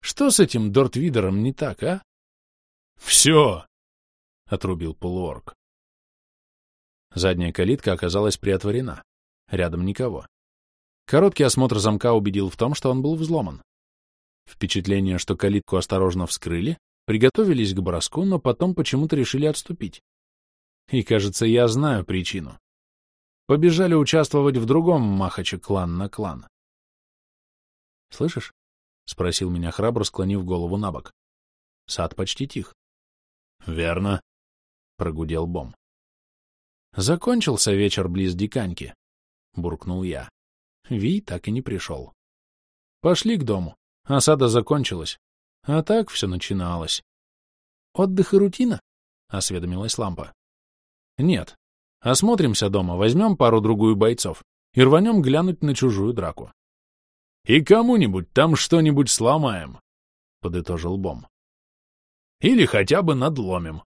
Что с этим Дортвидером не так, а?» «Все!» — отрубил полуорг. Задняя калитка оказалась приотворена. Рядом никого. Короткий осмотр замка убедил в том, что он был взломан. Впечатление, что калитку осторожно вскрыли, приготовились к броску, но потом почему-то решили отступить. И, кажется, я знаю причину. Побежали участвовать в другом махаче клан на клан. «Слышишь?» — спросил меня храбро, склонив голову на бок. Сад почти тих. «Верно», — прогудел Бом. Закончился вечер близ Диканьки, — буркнул я. Ви так и не пришел. Пошли к дому. Осада закончилась. А так все начиналось. Отдых и рутина? — осведомилась лампа. Нет. Осмотримся дома, возьмем пару-другую бойцов и рванем глянуть на чужую драку. И кому-нибудь там что-нибудь сломаем, — подытожил Бом. Или хотя бы надломим.